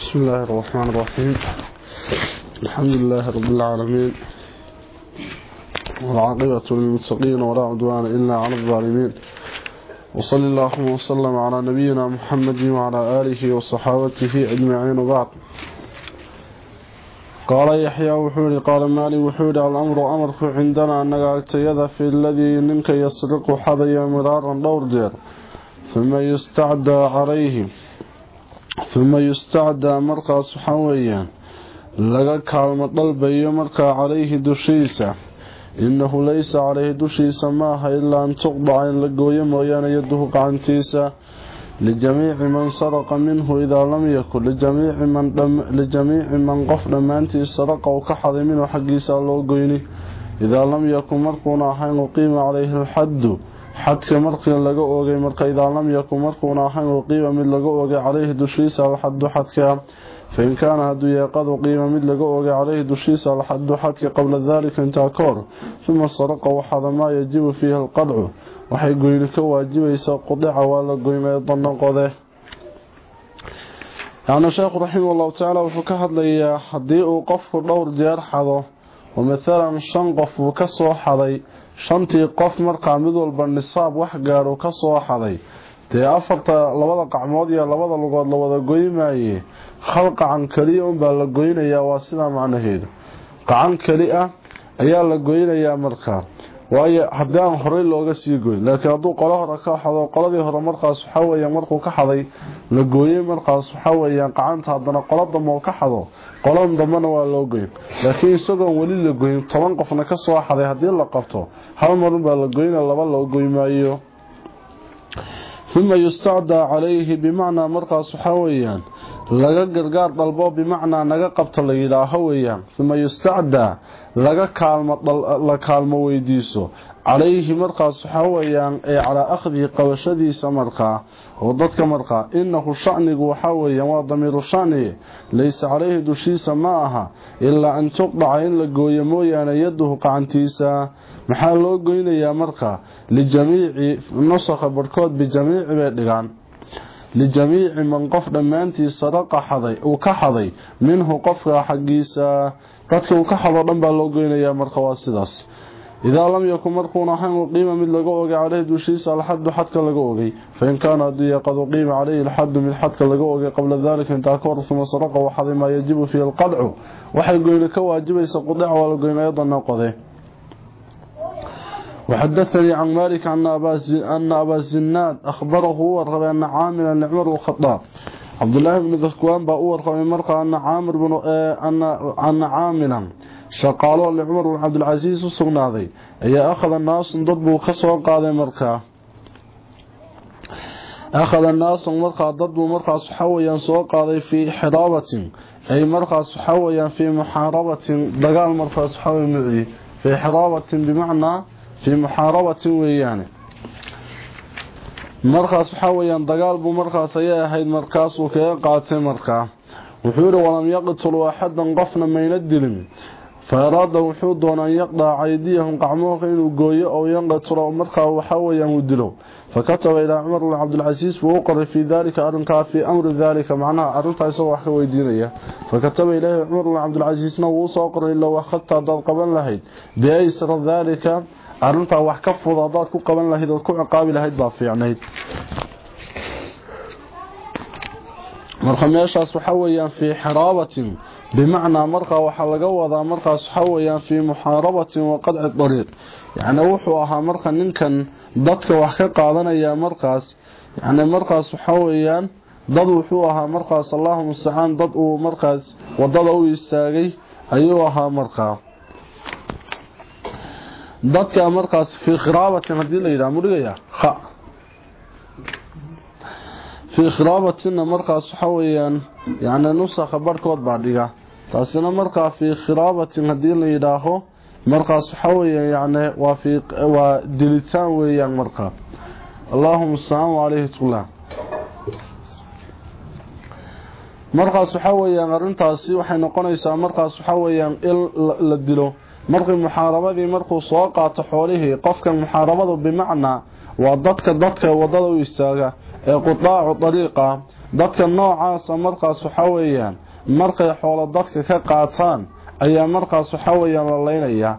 بسم الله الرحمن الرحيم. الحمد لله رب العالمين والعاقبة للمتقين ولا عدوان إلا على الظالمين. وصل اللهم وسلم على نبينا محمد وعلى آله وصحابته أجمعين وبعد. قال يحيى وحوري قال مالي وحوري الأمر أمرك عندنا أنك أكتيد في الذي منك يسرق حضي مرارا دور دير ثم يستعدى عليه. uma yustacdaa markaas waxaa weeyaan laga kaalmo dalbayo markaa calayhi dushiisa. Innahu laysa calayhi dushiisa maaha ilaa an tuqdaca in la gooyo mooyaane yaduhu gacantiisa. Lijamiici man saraqa minhu idaa lam yakun lijamiici man qof dhammaantiis saraqa uu ka xaday minhu xaggiisa loo goyni. Idaa lam yakun markuuna ahayn uqiima calayhi alxaddu xadka markii laga oogay marka idaa lam yakun markuuna ahayn uqiima mid laga oogay calayhi dushiisa alxaddu xadka fain kaana hadduu yahay qad uqiima mid laga oogay calayhi dushiisa alxaddu xadka qabla daalika intaa ka hor uma saraqa waxada maa yajibu fiihi alqadcu waxay goyni ka waajibaysaa qudica waa la goymay danaqode yacni sheekhu raximah allahu tacaala wuxuu ka hadlayaa haddii uu qofku dhowr jeer xado oo mathalan shan qof uu ka soo xaday shantii qof markaa mid walba nisaab wax gaadho ka soo xaday dee afarta labada qacmood iyo labada lugood la wada goymaaye hal qacan keliya unbaa la goynayaa waa sidaa macnaheedu. Qacan keli ah ayaa la goynayaa markaa waayo haddii aan horey looga sii goyn. Laakiin hadduu qolo hore ka xado qoladii hore markaas waxaa weeyaan markuu ka xaday la gooyey markaas waxaa weeyaan qacanta haddana qolo dambe oo ka xado qolan dambena waa loo goyn. Laakiin isagoon weli la goyn toban qofna ka soo xaday haddii la qabto hal marunbaa la goyna laba loo goymaayo uma yustacdaa calayhi bimacnaa markaas waxaa weeyaan laga gargaar dalbo bimacnaa naga qabto la yidhaaho weeyaan. Uma yustacdaa laga kaalmo la kaalmo weydiiso. Calayhi markaas waxaa weeyaan ee calaa akhdihi qabashadiisa markaa oo dadka markaa inahu shanigu waxaa weeyaan waa damiiru shani laysa calayhi dushiisa ma aha ilaa an tuqdaca in la gooyo mooyaane yaduhu qacantiisa. Maxaa loo goynayaa markaa lijamiici nusakha barhkood bijamiici bay dhigaan. Lijamiici man qof dhammaantii sadaqa xaday uu ka xaday minhu qofka xaggiisa dadka uu ka xado dhan baa loo goynayaa marka waa sidaas idaa lam yakun markuuna ahayn uqiima mid laga ogay caleyhi dushiisa alxaddu xadka laga ogay fain kaana yahay qad uqiima caleyhi alxaddu mid xadka laga ogay qabla dalika intaa ka hor uma sadaqa uu xaday maa yajibu fiihi alqadcu waxay goyni ka waajibaysa qudica waa la goyn ayadana qode وحدثني عن مالك أن أبا الزناد أخبره ورغب أن عاملا لعمر الخطاب عبد الله بن ذكوان بأورغب مرقى أن عامر بن أن أن عاملا شقالوا لعمر بن عبد العزيز الصغناذي أي أخذ الناس ضدبه كسوا قاضي مرقى أخذ الناس مرقى ضدبه مرقى صحويا سوا قاضي في حرابة. أي مرقى صحويا في محاربة. دقال مرقى صحويا معي. في حرابة بمعنى في محاربة ويانه markaas waxa weeyaan dagaal buu markaas ayay ahayd markaas uu kaga qaatay markaa wuxuu yiri walam yaqtul wahadan qofna mayna dilin faarada wuxuu doonaa yaqdaa aydiyahum qacmooda inuu gooyo oo yanqatro markaa waxa weeyaan uu dilo fakataba ila umar ibn abdul aziz buu qoray fi dalika arrinka fi amri dalika macnaha arrintaas wax ka weydiinaya fakataba ila umar ibn abdul aziz wuu soo qoray loo waqta dad qaban lahayd biaysar dalika arrintaa wax ka fud hadaad ku qaban lahayd ood ku ciqaabi lahayd baa fiicnayd. Marka meeshaas waxa weeyaan fii xiraabatin bimacnaa markaa waxaa laga wadaa markaas waxa weeyaan fii muxaarabatin wa qadci dariiq. Yacni wuxuu ahaa marka ninkan dadka wax ka qaadanaya markaas yacni markaas waxa weeyaan dad wuxuu ahaa markaas allahu mustacaan dad uu markaas waddada u istaagay ayuu ahaa markaa dadka markaas fi khiraabatin haddii la yiraahdo mudhigaya kha. Fi khiraabatin markaas waxa weeyaan yaani nusakha barkood baa dhiga taasina markaa fi khiraabatin haddii la yiraahdo markaas waxa weeyaan yaani waa fi waa dilitaan weeyaan markaa. Allahumma salli alayhi tullah markaas waxa weeyaan arintaasi waxay noqonaysaa markaas waxa weeyaan il la dilo markii muxaarabadii markuu soo qaato xoolihii qofkan muxaarabadu bimacnaa waa dadka dadka wadada u istaaga ee qudaacu dariiqa dadka noocaasa markaas waxaa weeyaan markay xoolo dadka ka qaataan ayaa markaas waxaa weeyaan la leynayaa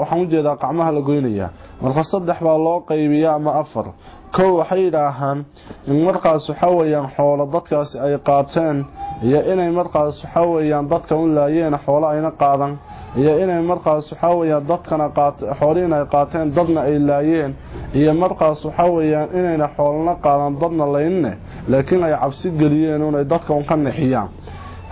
waxaan ujeedaa qacmaha la goynayaa marka saddex baa loo qaybiyaa ama afar kow waxay yidhaahaan in markaas waxaa weeyaan xoolo dadkaasi ay qaateen iyo inay markaas waxaa weeyaan dadka u laayeen xoolo ayna qaadan iyo inay markaas waxaa weeyaan dadkana xoolihiin ay qaateen dadna ay laayeen iyo markaas waxaa weeyaan inayna xoolana qaadan dadna laynine laakiin ay cabsi geliyeen unay dadka un ka nixiyaan.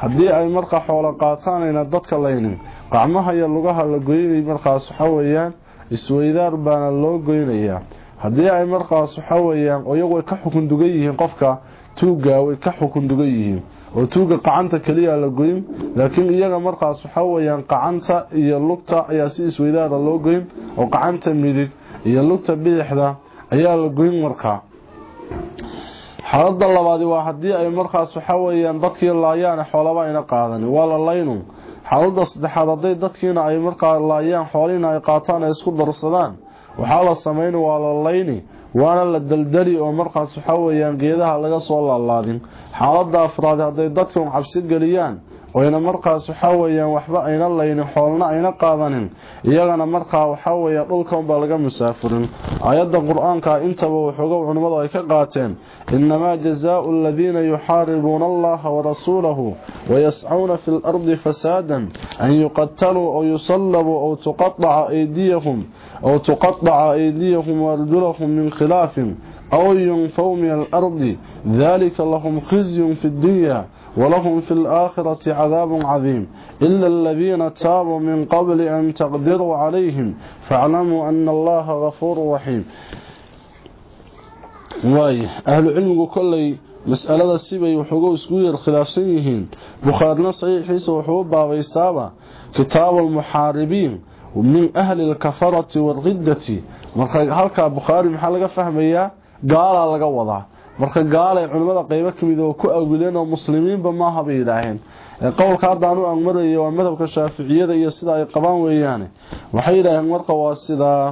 Haddii ay markaa xoolo qaataan ayna dadka laynin qacmaha iyo lugaha la goynay markaas waxaa weeyaan isweydaar baana loo goynayaa. Haddii ay markaas waxaa weeyaan iyagu ay ka xukun dugan yihiin qofka tuugga way ka xukun dugan yihiin oo tuugga qacanta keliya la goyn laakiin iyaga markaas waxaa weeyaan qacanta iyo lugta ayaa si isweydaara loo goyn oo qacanta midig iyo lugta bidixda ayaa la goyn markaa xaalada labaadi waa haddii ay markaas waxaa weeyaan dadkii laayaan xoolaba ayna qaadan waa la laynu. Xaalada saddexaad hadday dadkiina ay markaa laayaan xoolihiina ay qaataan ay isku darsadaan waxaa la sameyn waa la layni waana la daldali oo markaas waxaa weeyaan geedaha laga soo laalaadin xaalada afraad hadday dadkan cabsi geliyaan oyna markaas waxaa weeyaan waxba ayna laynin xoolna ayna qaadanin iyagana markaa waxaa weeya dhulkanbaa laga musaafirin aayadda qur-aanka intaba waxooga culimmadu ay ka qaateen innamaa jazaau aladiina yuxaaribuuna allaha warasuulahu wayascuuna fi lardi fasaadan an yuqataluu aw yusallabuu aw tuqaaca aydiyahum aw tuqaaca aydiyahum waarjulahum min khilaafin aw yunfaw min alardi dalika lahum khizyun fi ddunya ولهم في الآخرة عذاب عظيم. إلا الذين تابوا من قبل أن تقدروا عليهم فاعلموا أن الله غفور رحيم. واي أهل العلم كلي مسألة السيبي وحقوق سكوية الخلافسيين بخارنا صحيح حيث وحقوق بابا يستابا كتاب المحاربين ومن أهل الكفرة والغدة. هلك بخاري محلقة فهمية قال لك وضع. Marka gaalay culimada qaybo kamid oo ku awileen oo muslimiinba maaha bay yidhaaheen qowlka haddaanu aan marayo waa madhabka shaaficiyada iyo sida ay qabaan weeyaane waxay yidhaaheen marka waa sidaa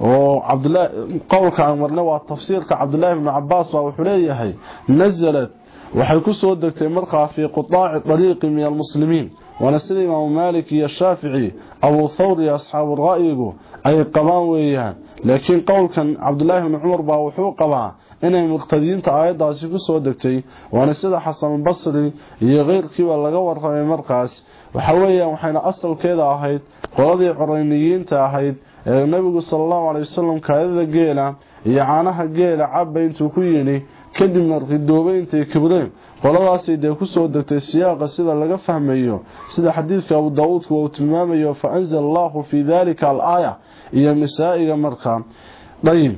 oo cabdullah qowlka aan marna waa tafsiirka cabdullaahi ibnu cabaas baa wuxuu leeyahay nazalad waxay ku soo degtay markaa fii qutaaci dariiqi min almuslimiin waana sida imaamu maalik iyo shaafici abuu thawr iyo asxaabu ra'yigu ay qabaan weeyaan laakiin qowlkan cabdullaahi ibnu cumar baa wuxuu qabaa inay muqtadiyiinta aayadaasi ku soo degtay waana sida xasanulbasri iyo keyrkiiba laga warramay markaas waxa weeyaan waxayna asalkeeda ahayd qoladii corayniyiinta ahayd ee nebigu sala allahu calay wasalam kaadida geela iyo caanaha geela cabba intuu ku yidhi kadibna ridoobay intay kibreen qoladaasay dee kusoo degtay siyaaqa sida laga fahmayo sida xadiidka abu daawuudku uu tilmaamayo fa anzala allahu fii dalika al-aaya iyo nisaa'iga markaa dayib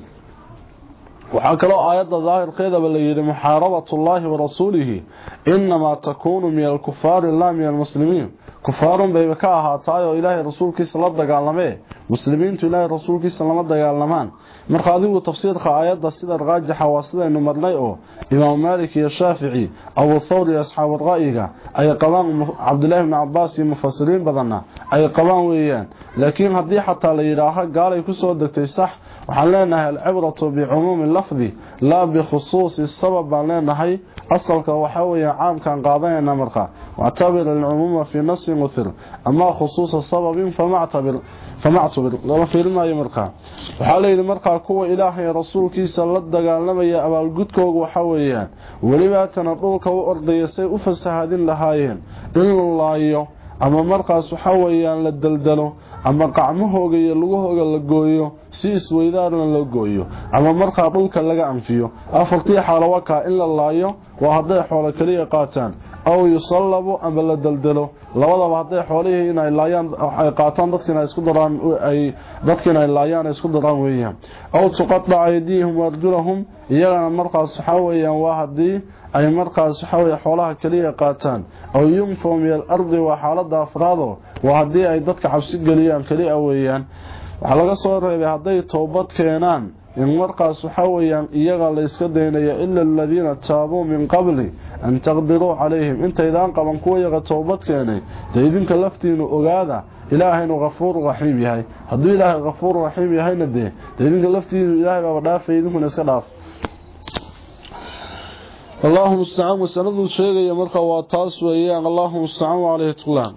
waxaa kaloo aayadda daahirkeedaba la yidhi muxaarabatullaahi warasuulihi inamaa takuunu min alkufaari laa min almuslimiin kufaarun bayba ka ahaataay oo ilaahay rasuulkiisa la dagaalamee. Muslimiintu ilaahay rasuulkiisa lama dagaalamaan. Marka adigu tafsiirka aayadda sida raajixa waa sidaynu marnay oo imaamu maalik iyo shaafici abuu thawr iyo asxaabu ra'yiga ay qabaan cabdillaahi bni cabaas iyo mufasiriin badanna ay qabaan weeyaan. Laakiin haddii xataa la yidhaaho gaalay ku soo degtay sax وحلينا العبرة بعموم اللفظ لا بخصوص السبب لنا هي أصلك وحوي عام كان قاضينا مرقا واعتبر العموم في نص مثل. أما خصوص السبب فمعتبر فمعتبر لما في لما يمرقا وحلينا مرقا كو إلهي رسول كيسا لدقا لما يأبى القدك وحوي ولما تنقوك وأرضي سيؤفس هذين لهايين إلا الله أما مرقا سحويا لدلدلو ama qacmahooga iyo lugahooga la gooyo si isweydaarna la gooyo. Ama markaa dhulka laga anfiyo. Afartii xaalo wakaa in la laayo waa hadday xoolo keliya qaataan aw yusallabu ama la daldalo. Labadaba hadday xoolihii inay laayaan ay qaataan dadkiina isku daraan ay dadkiina ay laayaan isku daraan weeyaan. Aw tuqatta aydihim warjulahum iyagana markaas waxa waa haddii ay markaas waxa xoolaha kaliya qaataan. Aw yunfaw min al-ardi wa xaalada afraado waa haddii ay dadka cabsi galiyaan kaliya weeyaan. Waxa laga soo reebay haday toobad keenaan in markaas waxa iyaga la iska daynaya illa alladina taabuu min qabli kuwa yaga toobad keenay dee idinka laftiinu ogaada ilaahaynu kafuur raxiim yahay hadduu ilaahay kafuur raxiim yahayna dee dee idinka laftiinu ilaahay baaba dhaafay idinkuna iska dhaaf اللهم استعان وسند sheegaya marka waa taas weeyaan اللهم استعان عليه تقلان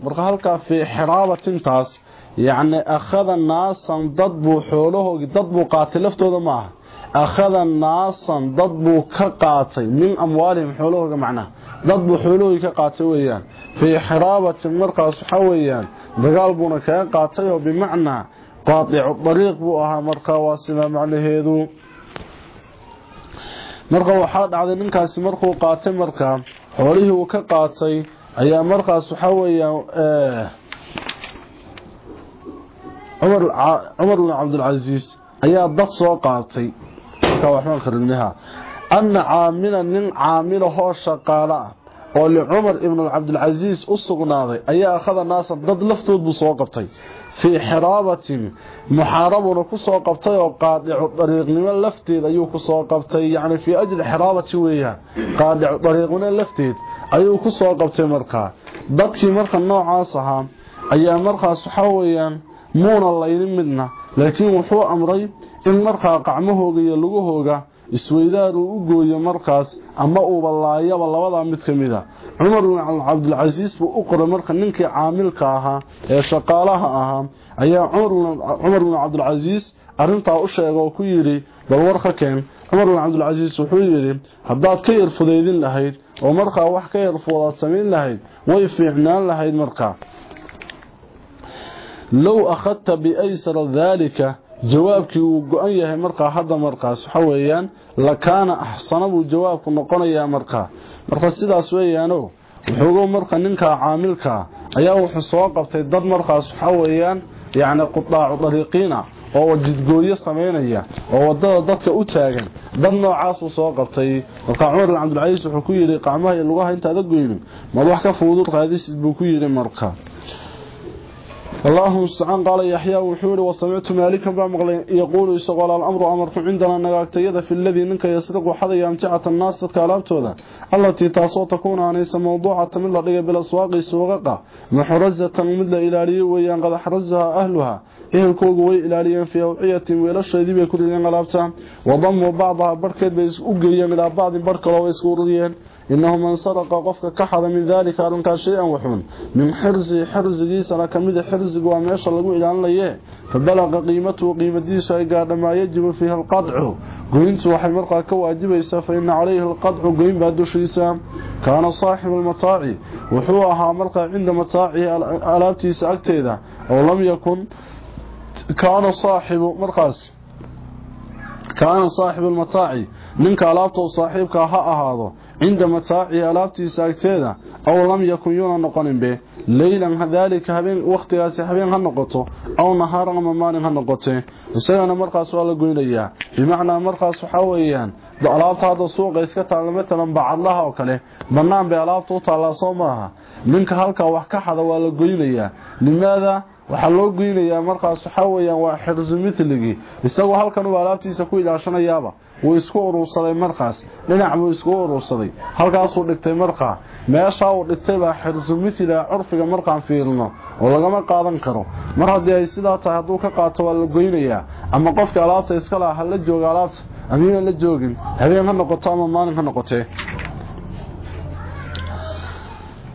taas yaani akhada naasan dad buu xoolahoogi dad buu qaatay laftooda ma aha أخذ الناس ضدو كقاط من أموالهم حوله معناه. ضدو حوله كقاط ويان في حرابة مرقه صحويان. دغال بونا كقاط بمعنى قاطع الطريق بوها مرقه واسمه معنى هيدو مرقه وحاد عاد نكاس مرقه قاط مرقه حوله كقاتي اي مرقه صحويان آه. عمر عمر بن عبد العزيز. أيا ضد سو قاطي markaa waxbaan qaribnaha anna caamila nin caamilahoo shaqaalo ah oo licumar ibn cabdilcasiis u sugnaaday ayaa akhada naasan dad laftood buu soo qabtay fii xiraabatin muxaarabuna ku soo qabtay oo qaadicu dariiqnimo lafteed ayuu ku soo qabtay yacni fii ajli xiraabati weeyaan qaadicu dariiqnimo lafteed ayuu ku soo qabtay markaa dadkii marka noocaas ahaa ayaa markaas waxaa weeyaan muuna laynin midna laakiin wuxuu amray in markaa qacmahooga iyo lugahooga isweydaar uu u gooyo markaas ama uuba laayaba labadaa mid ka mid a cumar bin cabdilcasiis buu u qoray marka ninkii caamilka ahaa ee shaqaalaha ahaa ayaa cumar bin cabdilcasiis arintaa u sheega oo ku yidhi bal war ka keen cumar bin cabdilcasiis wuxuu yidhi haddaad ka yar fudaydin lahayd oo markaa wax ka yar fudaad samayn lahayd way fiicnaan lahayd markaa. Low akhadta biaysara daalika jawaabkii uu go-an yahay markaa hadda markaas waxa weeyaan lakaana axsana buu jawaabku noqonayaa markaa marka sidaas weeyaano wuxuugu marka ninkaa caamilkaa ayaa wuxuu soo qabtay dad markaas waxaa weeyaan yacni qudaacu dariiqiina oo jidgooyo samaynaya oo waddada dadka u taagan. Dad noocaasuu soo qabtay. Marka cumar bin cabdilcasiis wuxuu ku yidhi qacmaha iyo lugaha intaada goynin mad wax ka fudud qaadisid buu ku yidhi marka اللهم استعان قال يحيى وحوري وسمعت مالكا بمغلي يقول يسقال الأمر أمرك عندنا نغاكتيد في الذي منك يسرق حدا يمتعة الناس تكالبتودا التي تاسو تكون عنيس موضوعة من لديك بالأسواق سوغقة محرزة من إلالي ويان قد حرزها أهلها ehelkoogu way ilaaliyeen fii awciyatin weelasheedii bay ku rideen alaabta wadamuu bacdaha barhkeed bay u geeyeen ilaa bacdin bar kaloo way man saraqa qofka ka xada min daalika arrinkaas shay-an waxun min xirsihi xirsigiisana ka mida xirsiga waa meesha lagu ilaalinaye fa balaqa qiimatuhu qiimadiisu ay gaadha maa yajibu fiiha alqadcu goyntu waxay markaa ka waajibaysaa fa ina calayhi alqadcu goyn baa dushiisa kaana saaxibu almataaci wuxuu ahaa markaa cinda mataacihi alaabtiisa agteeda oo lam yakun kaana saaxibu markaas kaana saaxibu almataaci ninka alaabta cinda mataacihi alaabtiisa agteeda aw lam yakun yuuna noqoninbe leylan daalika habeen wakhtigaasi habeen ha noqoto aw nahaaran ama maalin ha noqote isagana markaas waa la goynayaa bimacnaa markaas waxaa weeyaan alaabta hadda suuqa iska taalla matalan bacadlaha oo kale bannaan bay alaabta u taallaa soo maaha ninka halkaa wax ka xada waa la goynayaa limaada waxaa loo goynayaa markaas waxaa waa xirsu mitligii isagoo halkan uu alaabtiisa ku ilaashanayaaba wuu isku urursaday markaas. Dhinac buu isku urursaday. Halkaasuu dhigtay markaa meeshaa uu dhigtay baa xirsu mitliga curfiga markaan fiirino oo lagama qaadan karo. Mar haddii ay sidaa tahay hadduu ka qaato waa la goynayaa. Ama qofka alaabta iska laha ha la jooga alaabta. Amiinan la joogin. Habeen ha noqoto ama maalin ha noqotee.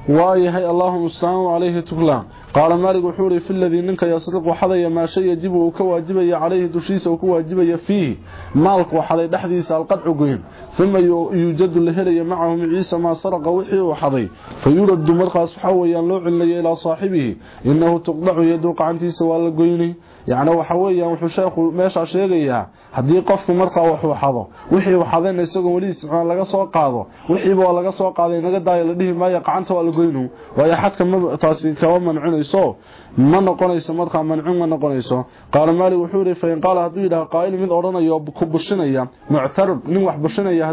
Waayahay allahuma ustaaan calayhi tuklaan قال مالك وحوري في الذي منك يصدق وحضي ما شيء يجبه وكواجبه عليه دشيسه وكواجبه فيه. مالك وحضي دحديس القدع قيم. Uma yuujadu la helaya macahu miciisa maa saraqa wixii uu xaday fa yuradu markaas waxaa weyaan loo celinaya ilaa saaxibihi inahu tuqdacu yadu qacantiisa waa la goynay yacni waxa weeyaan wuxuu sheekhu meeshaa sheegayaa haddii qofku markaa waxuu xado wixii uu xadayna isagoo weli isticmaal laga soo qaado wixiiba waa laga soo qaaday naga daaya la dhihi maayo qacanta waa la goynu waayo xadka taasi kama mancinayso ma noqonayso markaa mancin ma noqonayso qaala maalik wuxuu yihi fain qaala hadduu qaa'il mid odhanayo ku bushinaya muctarib nin wax bushinaya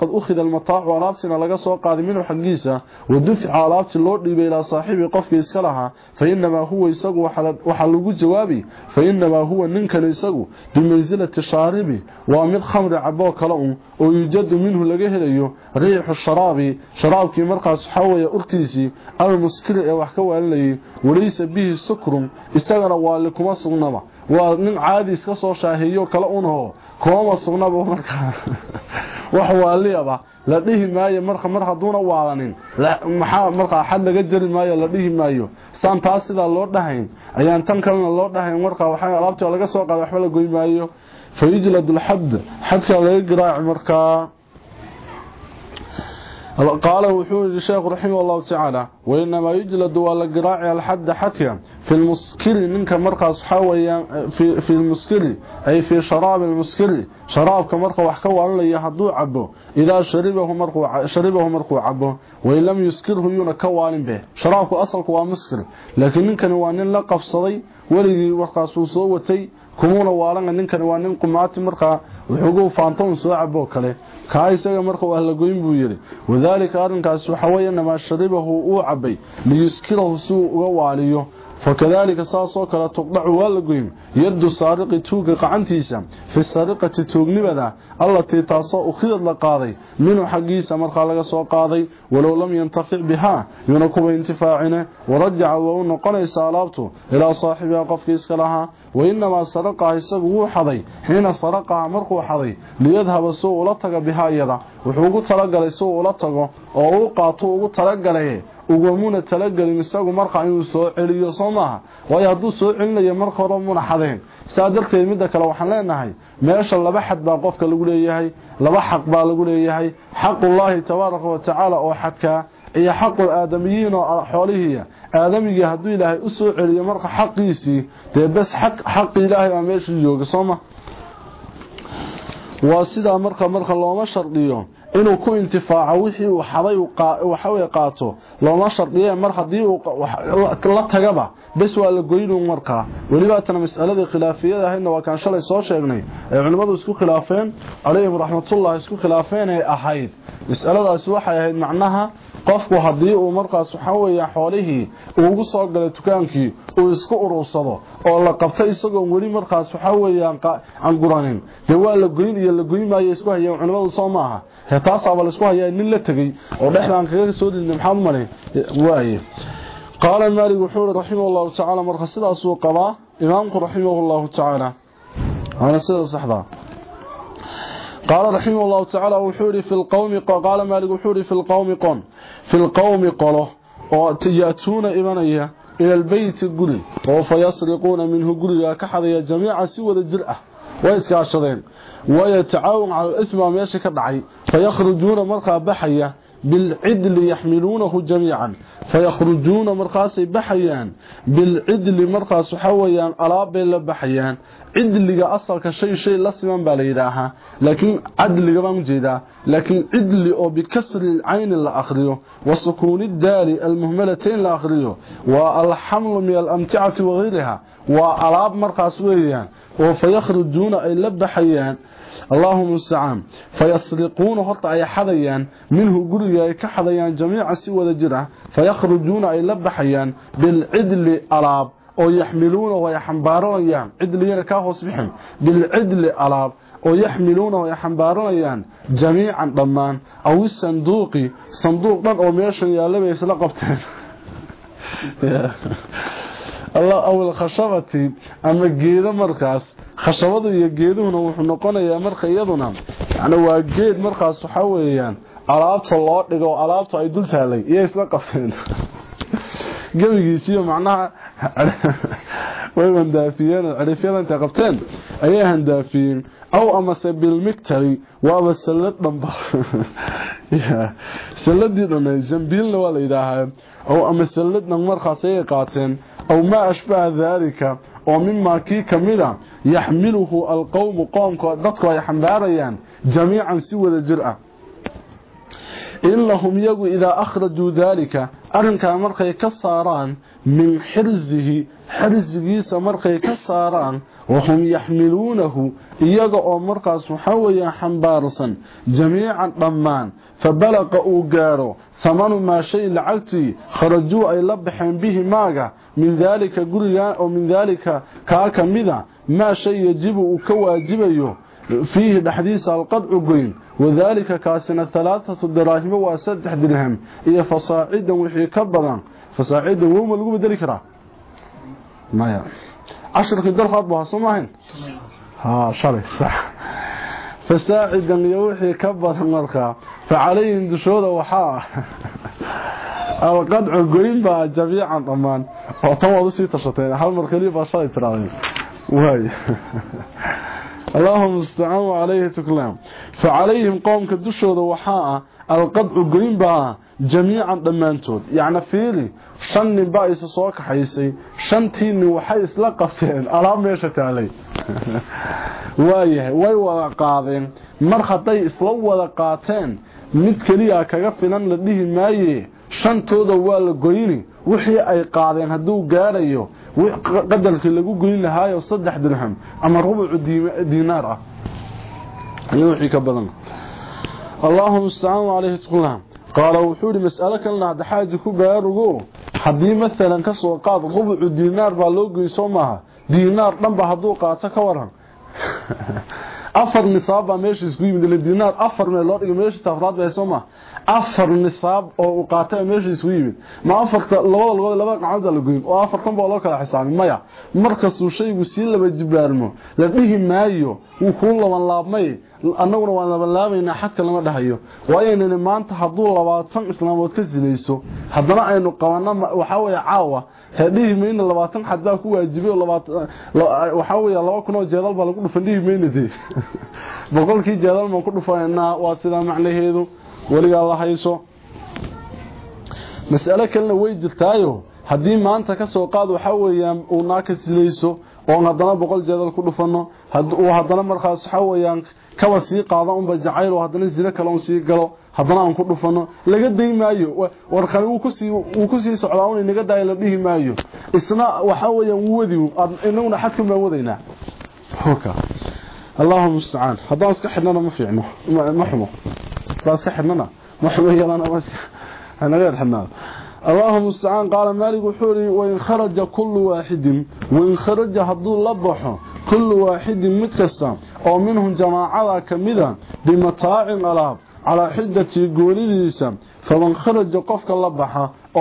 qad ukhida almataacu alaabtina laga soo qaaday minhu xaggiisa wadufica alaabti loo dhiibay ilaa saaxibii qofkii iska lahaa fa inamaa huwa isagu waxaa lagu jawaabi fa inamaa huwa ninkan isagu bimansilati shaaribi waa mid khamri caboo kale un oo yuujadu minhu laga helayo riixu sharaabi sharaabkii markaas waxaa weeye urtiisii almuskiri ee wax ka waalinayay walaysa bihi sukrun isagana waali kuma sugnaba waa nin caadi iska soo shaahiyo kala unaho kooma sugnaba markaa wax waaliyaba la dhihi maayo marka mar hadduuna waalanin. Maxaa markaa xad laga jari maayo la dhihi maayo. Saan taas sidaa loo dhahayn ayaan tan kalena loo dhahayn markaa waxaa alaabtii laga soo qaaday waxba la goy maayo. Fa yujladu xadkaa laga garaaci markaa قال وحول الشيخ رحمه الله تعالى وإنما يجلد ولا قراع الحد حكيا في المسكر منك مرقى حويا في في المسكر أي في شراب المسكر شراب كمرقى وحكوا أن يهدو عبه. إذا شربه مرقى شربه مرقى عبه وإن لم يسكره يون كوان به. شرابك أصلك ومسكر لكن منك نوان لقف صدي ولي وقى سوسو وتي كمونا وارن منك نوان قمات مرقى وحقوا فانتون سو عبو كله. Kaa isaga marka waa la goyn buu yiri wadaalika arinkaas waxa weeyana ma sharibahu uu cabay liyuskirahu suu uga waaliyo fakadalika saasoo kale tuqdacu waa la goyn yaddu saariqi tuuga qacantiisa fi sariqati tuugnimada allatii taasoo ukhidad la qaaday minhu xaggiisa markaa laga soo qaaday walow lam yantafic bihaa yuuna kuwa intifaacine warajaca waa u noqonaysa alaabtu ilaa saaxibiha qofkii iska lahaa wainamaa saraqaha isagu wuu xaday xiina saraqaha markuu xaday liyadhaba suu ula taga bihaa iyada. Wuxuu ugu talagalay suu ula tago oo u qaato ugu talagalay ugamuna talagelin isagu markaa inuu soo celiyo soo maaha. Waayo hadduu soo celinayo marka hore muna xadeen. Saa darteed midda kale waxaan leenahay meesha laba xad baa qofka lagu leeyahay laba xaq baa lagu leeyahay. Xaqullaahi tabaaraka wa oo xadkaa iyo xaqul aadamiyiin oo xoolihiiya aadamigii hadduu ilaahay u soo celiyo marka xaqiisii dee bes xaqi ilaahay baa meesha jooga sooma waa sidaa marka marka looma shardiyo inuu ku intifaaco wixii uu xaday waxawey qaato looma shardiye mar haddii uu la tagaba bes waa la goynu markaa welibaatana masaladii khilaafiyada ahaydna waa kaan shalay soo sheegnay ee culimmadu isku khilaafeen calayhim raxmatullah isku khilaafeen ay ahayd masaladaasi waxay ahayd macnaha qofku haddii uu markaas waxaa weeya xoolihii uugu soo galay dukaankii uu isku urursado oo la qabtay isagoon weli markaas waxaa weeyaan canguranin dee waa la goyn iyo la goyn maayo isku hayeen culimmadu soo maaha he taasaaba laisku hayaa nin la tegey oo dhexdaan kaga soo didnay maxaad u malay waaye qaala maalik wuxuu ihi raximah allahu tacaala marka sidaasuu qabaa imaamku raximah allahu tacaala waana sida saxdaa قال رحمه الله تعالى وحوري في القوم قال مالك وحوري في القوم قون في القوم قاله وياتون إبنية إلى البيت قل وفيسرقون منه قل كحضي جميعا سوى الجرأة ويسكاشدين ويتعاون على الإثم ماشي كدعي فيخرجون مرقى بحية بالعدل يحملونه جميعا فيخرجون مرقاسي بحيان بالعدل مرقاس حويان ألاب بحيان عدلiga asalka shay shay la siman baa la yidhaahaa laakiin cadliga baan ujeedaa laakiin cidli oo bikasri lcayni la akriyo wa sukuuni daali almuhmalatayn la akriyo waa alxamlu min اللهم استعان فيسرقون حتى اي حديا منه غريا كحديا جميعا سوى الجرع. فيخرجون أي لبحيا بالعدل الاراب أو يحملون ويحنبارون عدل يرى كهوس بحن بالعدل الاراب أو يحملون أو يحنبارون ايان جميعا ضمان. أو الصندوق. صندوق ضمان. أو ميشن يالبه يسلق ابتان Awal khashabati ama geedo markaas khashabadu iyo geeduhuna wuxuu noqonayaa marka iyaduna yani waa geed markaas waxa weeyaan alaabta loo dhigo alaabta ay dul taalay iyo isla qabteen. Gabigiisiyo macnaha way handaafiyeen cirifyada intay qabteen ayay handaafiyeen aw amase bilmictary waaba sallad dhanba salladii dhanay zambiilna waa la yidhaahaa. Aw ama sallad dhan markaas ayay qaateen aw maa ashbaha daalika oo mimaa kii ka mida yaxmiluhu alqowmu qoomka dadku ay xambaarayaan jamiican si wada jir ah inahum yagu idaa akhrajuu daalika arrinkaa markay ka saaraan min xirsihi xirsigiisa markay ka saaraan wahum yaxmiluunahu iyaga oo markaas waxaa weeyaan xambaarsan jamiican dhammaan fa balaqa uu gaadho hamanu maa shay lacagtii kharajuu ay la baxeen bihi maaga من ذلك قلنا أو من ذلك كا كميدا ما شيء يجب أو كواجبيو فيه الحديث القدع قيل وذلك كاسنا ثلاثة دراهم وأسد حدنهم إيا فصاعدا وحي كبضا فصاعدا وهم اللي قبل ذلك ما يا. عشر لك الدرخة صمعين ها شري صح. فصاعدا يوحي كبضا مرخا فعليه اندشوه وحاه ama qadcu goyn baa jamiican dhammaan oo tan waad u sii tashateen. Hal mar keliya baa shalay tiraadeen waay allahuma istacaan calayhi tuklaam fa calayhim qoomka dushooda waxaa ah alqadcu goyn baa jamiican dhammaantood. Yacni fiili shan nin baa isa soo kaxaysay shantii nin waxay isla qabteen. Alaab meesha taalay. Waayahay way wada qaadeen. Mar hadday isla wada qaateen mid keliya kaga filan la dhihi maayee shantooda waa la goyni. Wixii ay qaadeen hadduu gaarayo qadarkii lagu goyn lahaayo saddex dirham ama rubucu diinaar ah. Iyo wixii ka badan. Allahuma istacaan calayhi tqulaam qaala wuxuu yidhi mas'alo kalena hadda xaaji ku baarugo haddii maalan ka soo qaad rubucu diinaar baa loo goy soo maaha. Diinaar dhanba hadduu qaato ka waran afar nisaab baa meesha isku yimid ila diinaar afar meel loo dhigay meesha afraad bay soo ma. Afar nisaab oo uu qaatay meesha isku yimid. Ma afarta labada lugood laba gacmood la goyn oo afartan baa loo kala xisaabin maya. Markasuu shaygu sii laba jibaarmo la dhihi maayo wuu kuu laban laabmay annaguna waan laban laabaynaa xadka lama dhahayo. Waayaynani maanta hadduu labaatan islaamood ka sinayso haddana aynu qabanno waxaa weeye caawa hedhihi mayna labaatan xad ku waajibay waxaa weeye laba kun oo jeedal baa lagu dhufan dhihi mayna dee boqolkii jeedal baan ku dhufananaa waa sidaa macnaheedu weligaa la hayso. Mas'alo kalena way jirtaayo. Haddii maanta ka soo qaad waxaa weeyaan uu naa ka sinayso oon haddana boqol jeedal ku dhufano uu haddana markaas waxaa weeyaan kaba sii qaada unba jacayl oo haddana zino kale un sii galo haddana aan ku dhufano laga dayn maayo warkani wuu kusii socdaa un inaga daayo la dhihi maayo isna waxaa weeyaan wuu wadi inaguna xadkan baan wadaynaa allahuma mustacaan haddaan iska xidhnana ma fiicno ma xumo haddaan iska xidhnana ma xumo yeelana ma iska naga xidhnaado اللهم استعان قال مالك وحوري وإن خرج كل واحد وإن خرج هدو لبحه كل واحد متكسا أو منهم جماعة كمدا بمتاع الألاب على حدة قوليسا فمن خرج قفك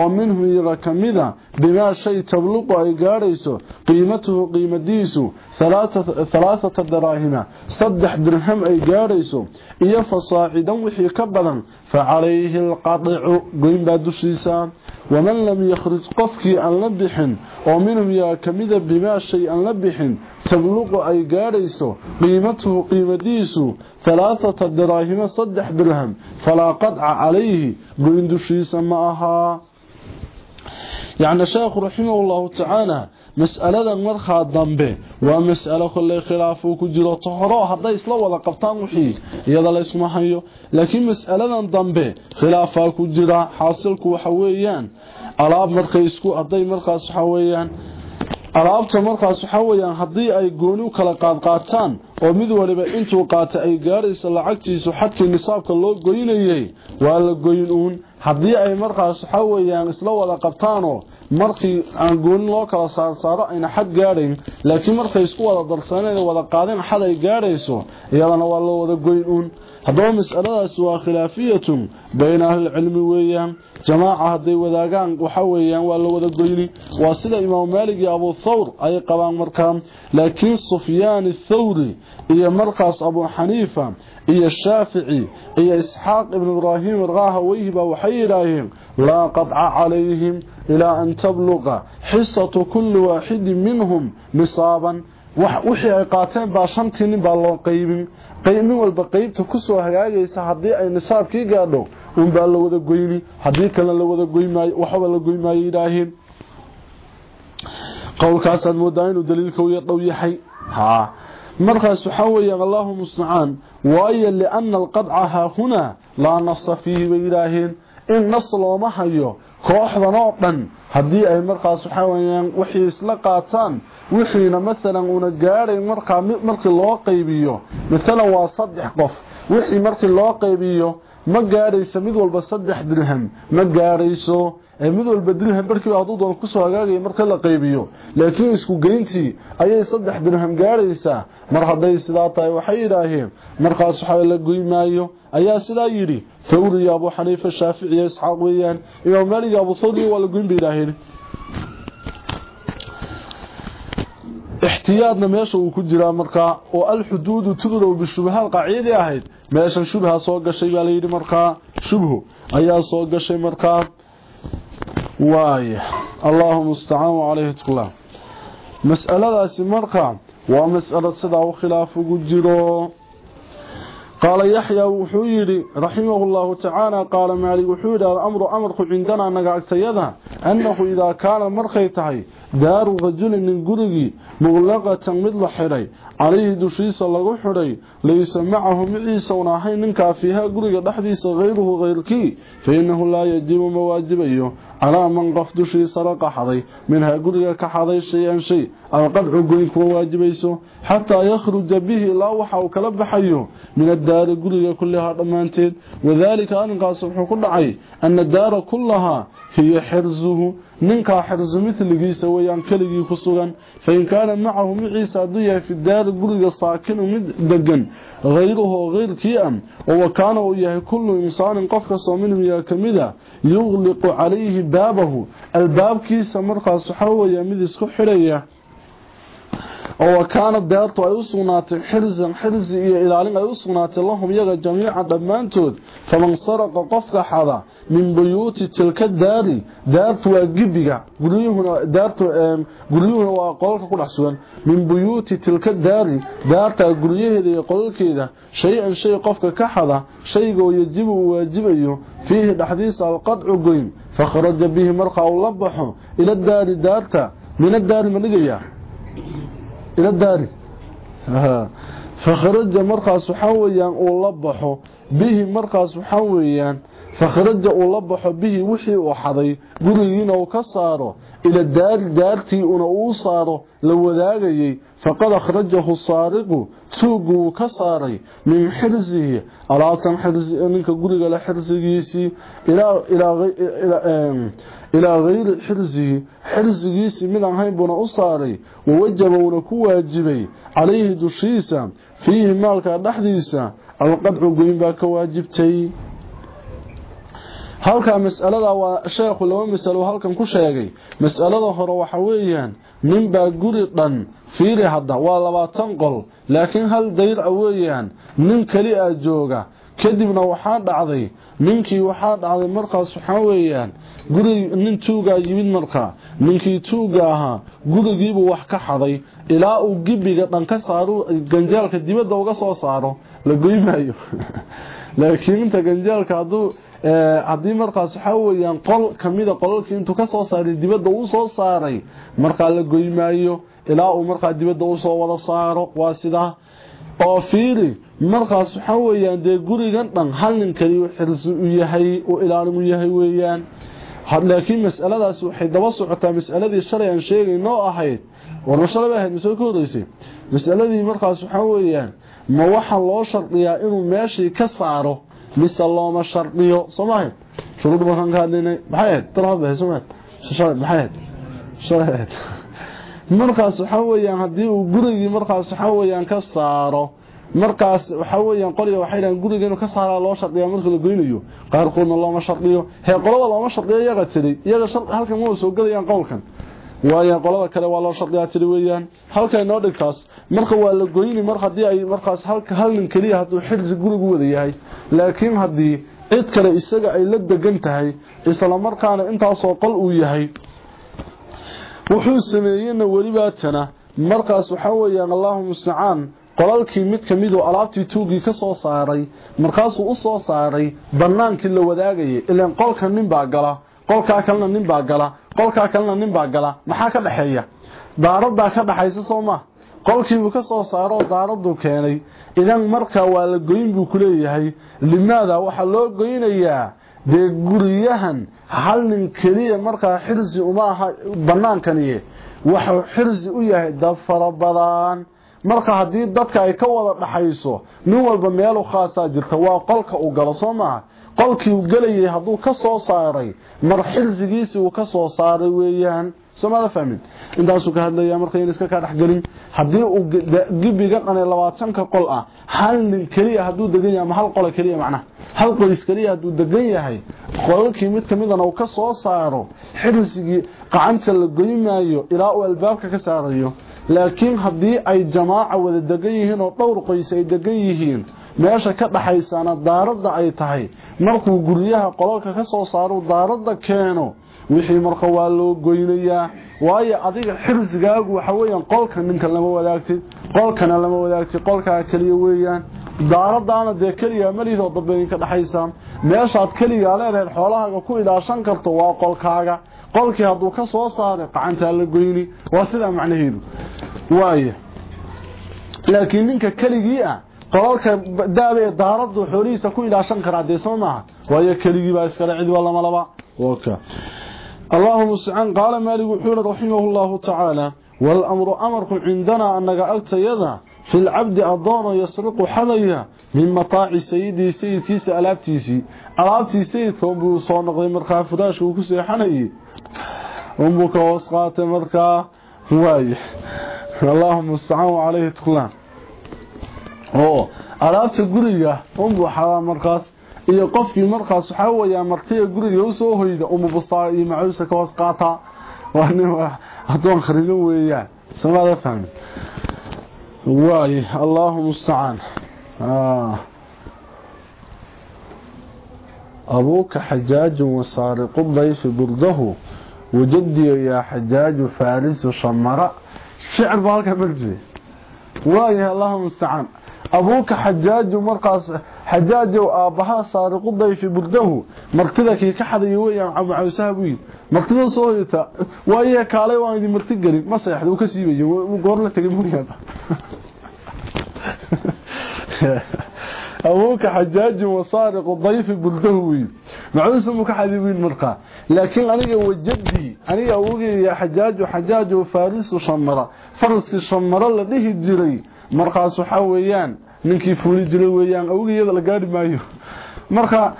minhu iyaga ka mida بما شيء تبلغ أي قاريسو قيمته قيمة ديسو ثلاثة, ثلاثة دراهما صدح درهم أي قاريسو إيا فصاعدا وحي كبدا فعليه القطع قيم بادوشيسا ومن لم يخرج قفكي أن لبح ومنهم يا كمذا بما شيء أن لبح. تبلغ أي قاريسو قيمته قيمة ديسو ثلاثة دراهما صدح درهم. فلا قطع عليه قيم دوشيسا معها. يعني الشيخ رحمه الله تعالى مسألة مرخى الضنبه ومسألة كل خلافه كجيرو طهرو هذا la isma hayo laakiin mas'aladan dambe khilaafa ku jira xaasilku waxa weeyaan alaab markay isku aday markaas waxa weeyaan alaabta markaas waxa weeyaan hadii ay gooni kala qaad qaataan oo mid waliba intuu qaata ay gaarayso lacagtiisu xadkii nisaabka loo goynayay waa la goyn uun haddii ay markaas waxa weeyaan isla wada qabtaanoo markii aan gooni loo kala saarsaaro ayna xad gaadhayn laakiin markay isku wada darsaneen wada qaadeen xad ay gaadhayso iyadana waa loo wada goyn uun haddaba mas'aladaasi waa khilaafiyatun waa la wada goyni waa sida imaamu maalig iyo abu thawr ay qabaan markaa laakiin sufyaan athawri iyo markaas abu xaniifa iyo shaafici iyo isxaaq ibn ibraahim arqaahaweyhi baa waxay yidhaaheen laa qadca calayhim ilaa an tabluqa xisatu kulli waaxidin minhum nisaaban wixii ay qaateen baa shantii nin baa loo qaybin nin walba qaybta kusoo hagaagaysa haddii ay nisaabkii gaadho unbaa la wada goyni haddii kalena la wada goymaayo waxba la goymaayo yidhaaheen qowlkaasaad moodaa inuu daliilka uya dhow yahay haa markaas waxaa weeyaan allahu mustacaan waayo liana alqadca haahunaa laa nasa fiihi bay yidhaaheen in nas looma hayo kooxdan oo dhan haddii ay markaas waxaa weyaan wixii isla qaataan wixiina maalan una gaadhayn markaa markii loo qaybiyo maalan waa saddex qof wixii markii loo qaybiyo mid walba dirham barkiiba hadduu doon kusoo hagaagaya marka la qaybiyo laakiin isku geyntii ayay saddex dirham gaadhaysaa mar hadday sidaa tahay waxay yidhaaheen markaas waxaa la goymaayo ayaa sidaa yidhi thawri iyo abu xaniifa shaafici iyo isxaaq weeyaan imaam maalig iyo abu thawri waa la goyn bay yidhaaheen ixtiyaadna meesha uu ku jiraa markaa oo alxuduudu tudraw bishubahaad qaacidii ahayd meeshan shubha soo gashay baa layidhi markaa shubhu ayaa soo gashay markaa waaya allahu mustacaan calayhi tqla mas'aladaasi markaa waa mas'alad sidaa u khilaaf ugu jiro. Qaala yaxyaa wuxuu yidhi raximahu llahu tacaala qaala maalik wuxuu yidhi alamru amarku cindanaa naga agtayada annahu idaa kaana markay tahay calayhi dushiisa lagu xidhay laysa macahu miciisa una ahayn ninkaa fiiha guriga dhexdiisa hayruhu hayrkii fa innahu laa yajibu ma waajibayo calaa man qof dushiisa la qaxday minhaa guriga ka xaday shay-an shay alqadcu goyn kuma waajibayso xataa yakhruja bihi ilaa waxa uu kala baxayo min addaari guriga kullihaa dhammaanteed wadaalika arrinkaas wuxuu ku dhacay ana daara kullahaa هي حرزه منك حرز مثل قيسة ويان كلقي خصوغا. فإن كان معه معيسى دي في الدار قرية ساكن مدقا غيره وغير كيئا. وكان وياه كل إنسان قفص منه يا كميدا يغلق عليه بابه. الباب كيسى مرقى سحوه يا ميدس كحريه oo wakaana daartu ay u sugnaatay xirsan xirsi iyo ilaalin ay u sugnaatay lahum yaga jamiican dhammaantood faman saraqa qofka xada min buyuuti tilka daari daartu waa gibiga guryuhuna waa qolalka ku dhex sugan min buyuuti tilka daari daartaa guryaheeda iyo qolalkeeda shay-an shay qofka ka xada shaygoo yajibu uu waajibayo fiihi dhexdiisa alqadcu goyn fakharaja bihi markaa uu la baxo ila daari daarta min adaari ma dhigaya fakharaja markaas waxaa weeyaan uu la baxo bihi markaas waxaa weeyaan fakharaja uu la baxo bihi wixii uu xaday gurigiina uu ka saaro ila daari daartii una uu saaro la wadaagayay faqad akhrajahu saariqu tuugu uu ka saaray ilaa hayri xirsihi xirsigiisii mid aan hayn buuna u saaray wawajaba uuna ku waajibay calayhi dushiisa fiihi maalka dhexdiisa alqadcu goyn baa ka waajibtay halkaa mas'alada waa sheekhu laba masalo halkan ku sheegay mas'alada hore waxa weeyaan ninbaa guri dhan fiiri hadda waa labaatan qol laakiin hal dayr a weeyaan nin keli a jooga kadibna waxaa dhacday ninkii waxaa dhacday markaas waxaa weeyaan guri nin tuugaa yimid markaa ninkii tuuga ahaa gurigiibuu wax ka xaday ilaa uu gibiga dhan ka saaro ganjaalka dibadda uga soo saaro la goymaayo laakiin inta ganjaalka hadduu haddii markaas waxaa weeyaan qol kamida qolalkii intuu ka soo saaray dibadda uu soo saaray markaa la goymaayo ilaa uu markaa dibadda usoo wada saaro waa sidaa oo fiiri markaas waxaa weeyaan dee gurigan dhan hal nin kaliyu xirsi u yahay u ilaalin u yahay weeyaan. Laakiin mas'aladaasi waxay daba socotaa mas'aladii shalay aan sheegaynoo ahayd. Warma shalay bay ahayd masoo ka horeysay mas'aladii markaas waxaa weeyaan ma waxaa loo shardiyaa inuu meeshii ka saaro mise looma shardiyo? Soomahay shuruud markaan ka hadlaynay maxay ahayd? Darhaba soomahay maxay ahayd markaas waxaa weeyaan haddii uu gurigii markaas waxaa weeyaan ka saaro markaas waxaa weeyaan qoliga waxay dhahan guriga inuu ka saaraa loo shardiyaa marka la goynayo qaarkoodna looma shardiyo. Hee qolada looma shardiyo iyaga tiri iyaga halkan ma soo gelayaan qowlkan. Waayo qolada kale waa loo shardiyaa tiri weeyaan. Halkay noo dhigtaas marka waa la goyni mar haddii ay markaas hal nin keliya hadduu xirsi gurigu wada yahay laakiin haddii cid kale isaga ay la degan tahay isla markaana intaasoo qol uu yahay wuxuu sameeyeyna welibaatana markaas waxaa weeyaan allahu mustacaan qolalkii mid ka miduu alaabtii tuugii ka soo saaray markaasuu u soo saaray bannaankii la wadaagayay ilaan qolka nin baa gala qolkaa kalena nin baa gala qolkaa kalena nin baa gala. Maxaa ka dhexeeya daaradaa ka dhaxaysa soo maa qolkiibuu ka soo saaroo daaraduu keenay. Idan markaa waa la goyn buu ku leeyahay. Limaada waxaa loo goynayaa dee guriyahan hal nin keliya markaa xirsi uma aha bannaankani. Waxuu xirsi u yahay dad fara badan. Marka haddii dadka ay ka wada dhaxayso nin walba meelu khaasaa jirta waa qolka uu galo soo maaha qolkii uu gelayay hadduu ka soo saaray mar xirsigiisii uu ka soo saaray weeyaan somaada fahmin. Intaasuu ka hadlayaa marka in iska kaa dhexgelin haddii uu gibiga qanay labaatanka qol ah hal nin keliya hadduu degan yahay ama hal qola keliya macnaha hal qoys keliya hadduu degan yahay qolalkii mid ka midana uu ka soo saaro xirsigii qacanta la goymaayo ilaa uu albaabka ka saarayo laakiin haddii ay jamaaca wada degan yihiin oo dhowr qoys ay degan yihiin meesha ka dhaxaysana daaradda ay tahay markuu guryaha qolalka ka soo saaro daaradda keeno wixii marka waa loo goynayaa waayo adiga xirsigaagu waxa weeyaan qolka ninka lama wadaagtid qolkana lama wadaagtid qolkaa keliya weeyaan. Daaradaana dee keliya maliidoo dambeydinka dhaxaysa meeshaad keligaa leedahayd xoolahaaga ku ilaashan karto waa qolkaaga. Qolkii hadduu ka soo saaray qacantaa la goyni. Waa sidaa macnaheedu. Waaye laakiin ninka keligii ah qolalka daaba ee daaradu xoolihiisa ku ilaashan karaa dee soo maaha? Waayo keligii baa iskale cid waa lama laba اللهم استعان قال مالك وحول رحمه الله تعالى والأمر أمرك عندنا أنك أكتيذا في العبد أضان يسرق حذيا من مطاع سيدي سيد كيس ألابتيسي ألابتي سيد بيوصان نقضي مرخا فراش وكسي حني أمك واسقات مرخا هواي اللهم استعان عليه تقلان oo alaabta guriga umbu xaraa markaas iyo qofkii markaas waxa weeyaa martiga guriga u soo hoyda umu bustaa iyo macuusa ka hoos qaata waa nin adoon khariino weeyaan samada fahmi waay allahu musta'an أبوك حجاج وسارق الضيف برده وجدي يا حجاج فارس شمراء شعر بالك مرجي واي اللهم استعان أبوك حجاج ومرقص حجاج وآبها صارق الضيف بلده. مرتدك كحد يوي عن عبو عوسابين مرتدن صوهيتا وإيا كالي وإني مرتد قريب ما صيح دوك سيبي وقور لك تقيمون يابا أبوك حجاج وصارق الضيف بلده. معوس مكحد يوي المرقى لكن أنا وجدي أنا أبوك يا حجاج وحجاج وفارس وشمرة. فارس الشمرة الذي هجري markaas waxa weeyaan ninkii fuuli jiray weeyaan awgiyada la gaari maayo. Marka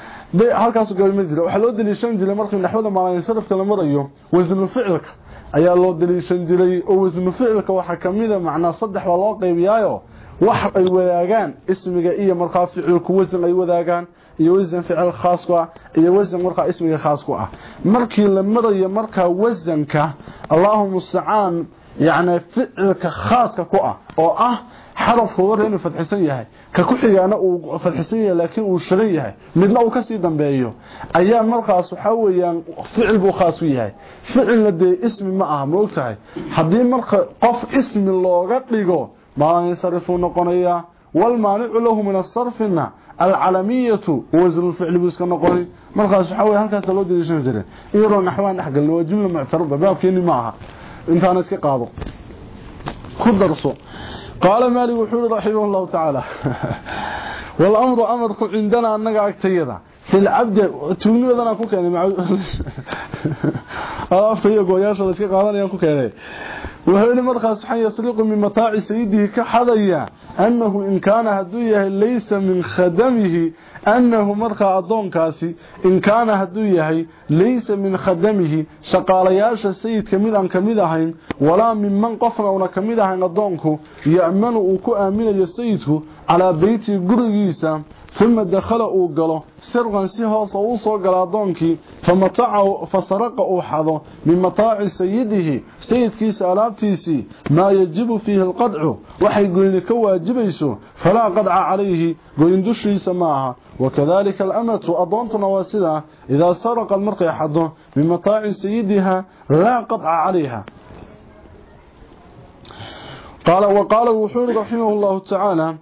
halkaas goolma jira waxa loo daliishan jiray markii naxwada maalinta sarfka la marayo wasnu ficilka ayaa loo daliishan jiray. Oo wasnu ficilka waxa kamida macnaa saddex waa loo qaybiyaayo wax ay wadaagaan ismiga iyo markaa ficilku wasan ay wadaagaan iyo wasan ficil khaas ku ah iyo wasan markaa ismiga khaas ku ah. Markii la marayo markaa wasanka allahumma sa'an yaani ficilka khaaska ku ah oo ah xarafku war inuu fadxisan yahay ka ku xigaana uu fadxisan yahay laakiin uu shirin yahay midna uu ka sii dambeeyo. Ayaa markaas waxa weeyaan ficil buu khaas u yahay. Ficilna de ismi ma aha moogtahay haddii marka qof ismi looga dhigo maalan sarfu noqonaya wal maani'u lahu min as-sarfina al-alamiyatu wazn al-fi'l biska noqoni markaas waxa weeyaan halkaas loo diishan jiray iyadoo naxwaan dhaxgal waa jumla mu'tarada baabkeeni ma aha. Intaan iska قال مالي وحول رحمه الله تعالى. والأمر أمر عندنا أن نقعك تيضا في العبد تقول لي أنا أكوك يعني آه أعرف فيه أقول يا شاء الله قال أنا أكوك يعني وهل مرقى سبحانه يصليق من متاع سيده كحضية أنه إن كان هدوية ليس من خدمه أنه مرقى أدونكاسي إن كان هدو يهي ليس من خدمه. شقالياش السيد كميدا كميدهين ولا من من قفنا ونا كميدهين أدونكو يأمن أكو آمين يسيده على بيت قرقيسا ثم دخل أوقله سرغا سيها صوصو قلادونكي فمتعه فسرق أوحظه من مطاع سيده سيد كيس ألابتيسي ما يجب فيه القدع. وحي قلن كواجبيسو. فلا قدع عليه. قلن دشي سماها. وكذلك الأمة أضونتنا واسدة إذا سرق المرق أحده من مطاع سيدها لا قطع عليها. قال وقال وحور رحمه الله تعالى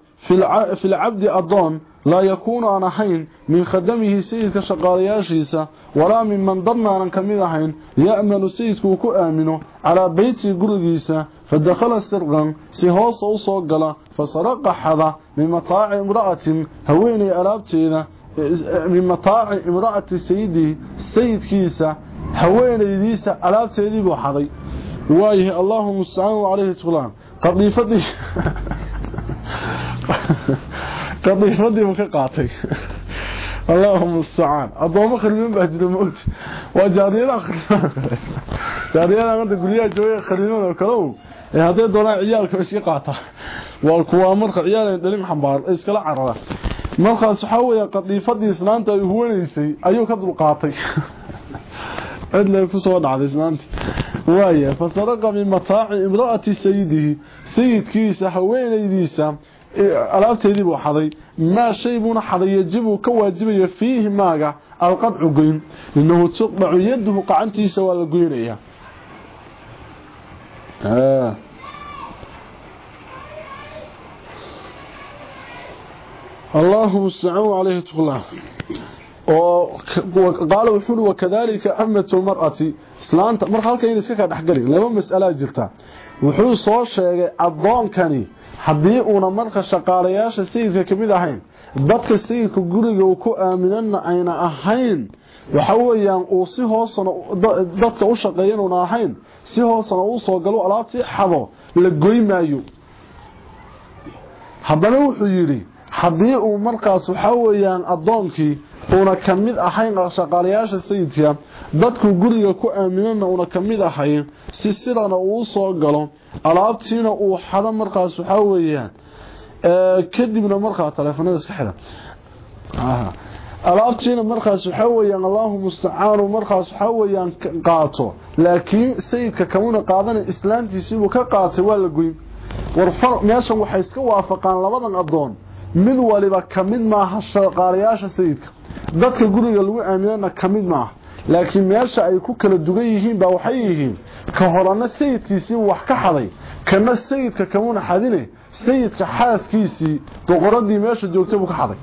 في العبد أضون لا يكون أنا حين من خدمه سيدك شقالياشيسا ولا من من ضمنا كميدا حين يأمن سيدك وكو آمنه على بيت قرقيسا فدخل سرقا سهوس أو صغلا فسرق حظا من مطاع امرأة هويني ألابتين من مطاع امرأة سيدي سيد كيسا هويني ديسا ألابتين ديبو حظي وايه اللهم السعام عليه تغلان قضي فضي قضي فضي مكقاتي. اللهم السعان. الضوام أخر من بهج الموت. وجارينا أخر جارينا أخر جارينا أخر جارينا أخر جارينا أخر hadday doonaan ciyaalka iska qaata waa kuwaa marka ciyaal dhalin xambaar iskala carara markaas waxaa weeya qadiifadii islaanta ay huwanaysay ayuu ka dulqaatay cid lay ku soo dhacday islaanta waaya fasaraqa min mataaci imra'ati sayidihi sayidkiisa haweenaydiisa alaabteedii buu xaday maa shay buuna xaday yajibu ka waajibaya fiihi maaga alqadcu goyn inahu tuqdacu yaduhu qacantiisa waa la goynaya اللهم استعانوا عليه تقلع وقال وحول وكذلك أمة المرأة islaanta marka halka in iska ka dhaxgalin laba mas'ala jirta wuxuu soo sheegay adoonkani hadii uuna marka shaqaalayaasha sayidka kamid ahayn dadka sayidka guriga uu ku aaminana ayna ahayn waxa weeyaan uu si hoosana dadka u shaqeeyana una ahayn si hoosana uu soo galo alaabtii xado la goymaayo haddana wuxuu yidhi haddii uu markaas waxa weeyaan adoonkii una ka mid ahayn shaqaalayaasha sayidka dadku guriga ku aaminana una ka mid ahayn si sidana uu soo galo alaabtiina uu xado markaas waxa weeyaan kadibna markaa taleefanada iska xidhan alaabtiina markaas waxa weeyaan allahu mustacaan markaas waxa weeyaan qaato laakiin sayidka kamuna qaadana islaantiisiibuu ka qaatay waa la goyn war meeshan waxay iska waafaqaan labadan adoon mid waliba kamid maaha shaqaalayaasha sayidka dadka guriga lagu aaminana kamid maaha laakiin meesha ay ku kala dugan yihiin baa waxay yihiin ka horana sayidkiisii wax ka xaday kana sayidka kamuna xadine sayidka xaaskiisii boqoradii meesha joogtay buu ka xaday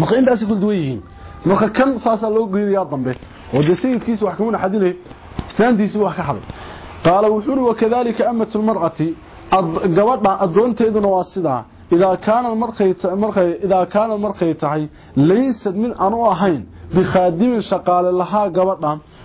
marka intaasi kala duwan yihiin marka kan saasaa loo geedayaa dambe oo dee sayidkiisi wax kamuna xadine islaantiisii wax ka xaday qaala wuxuuri wakadalika amatu lmar'ati gabadha adoonteeduna waa sidaa إذا كان مركي مركي إذا كان مركي تحي ليست من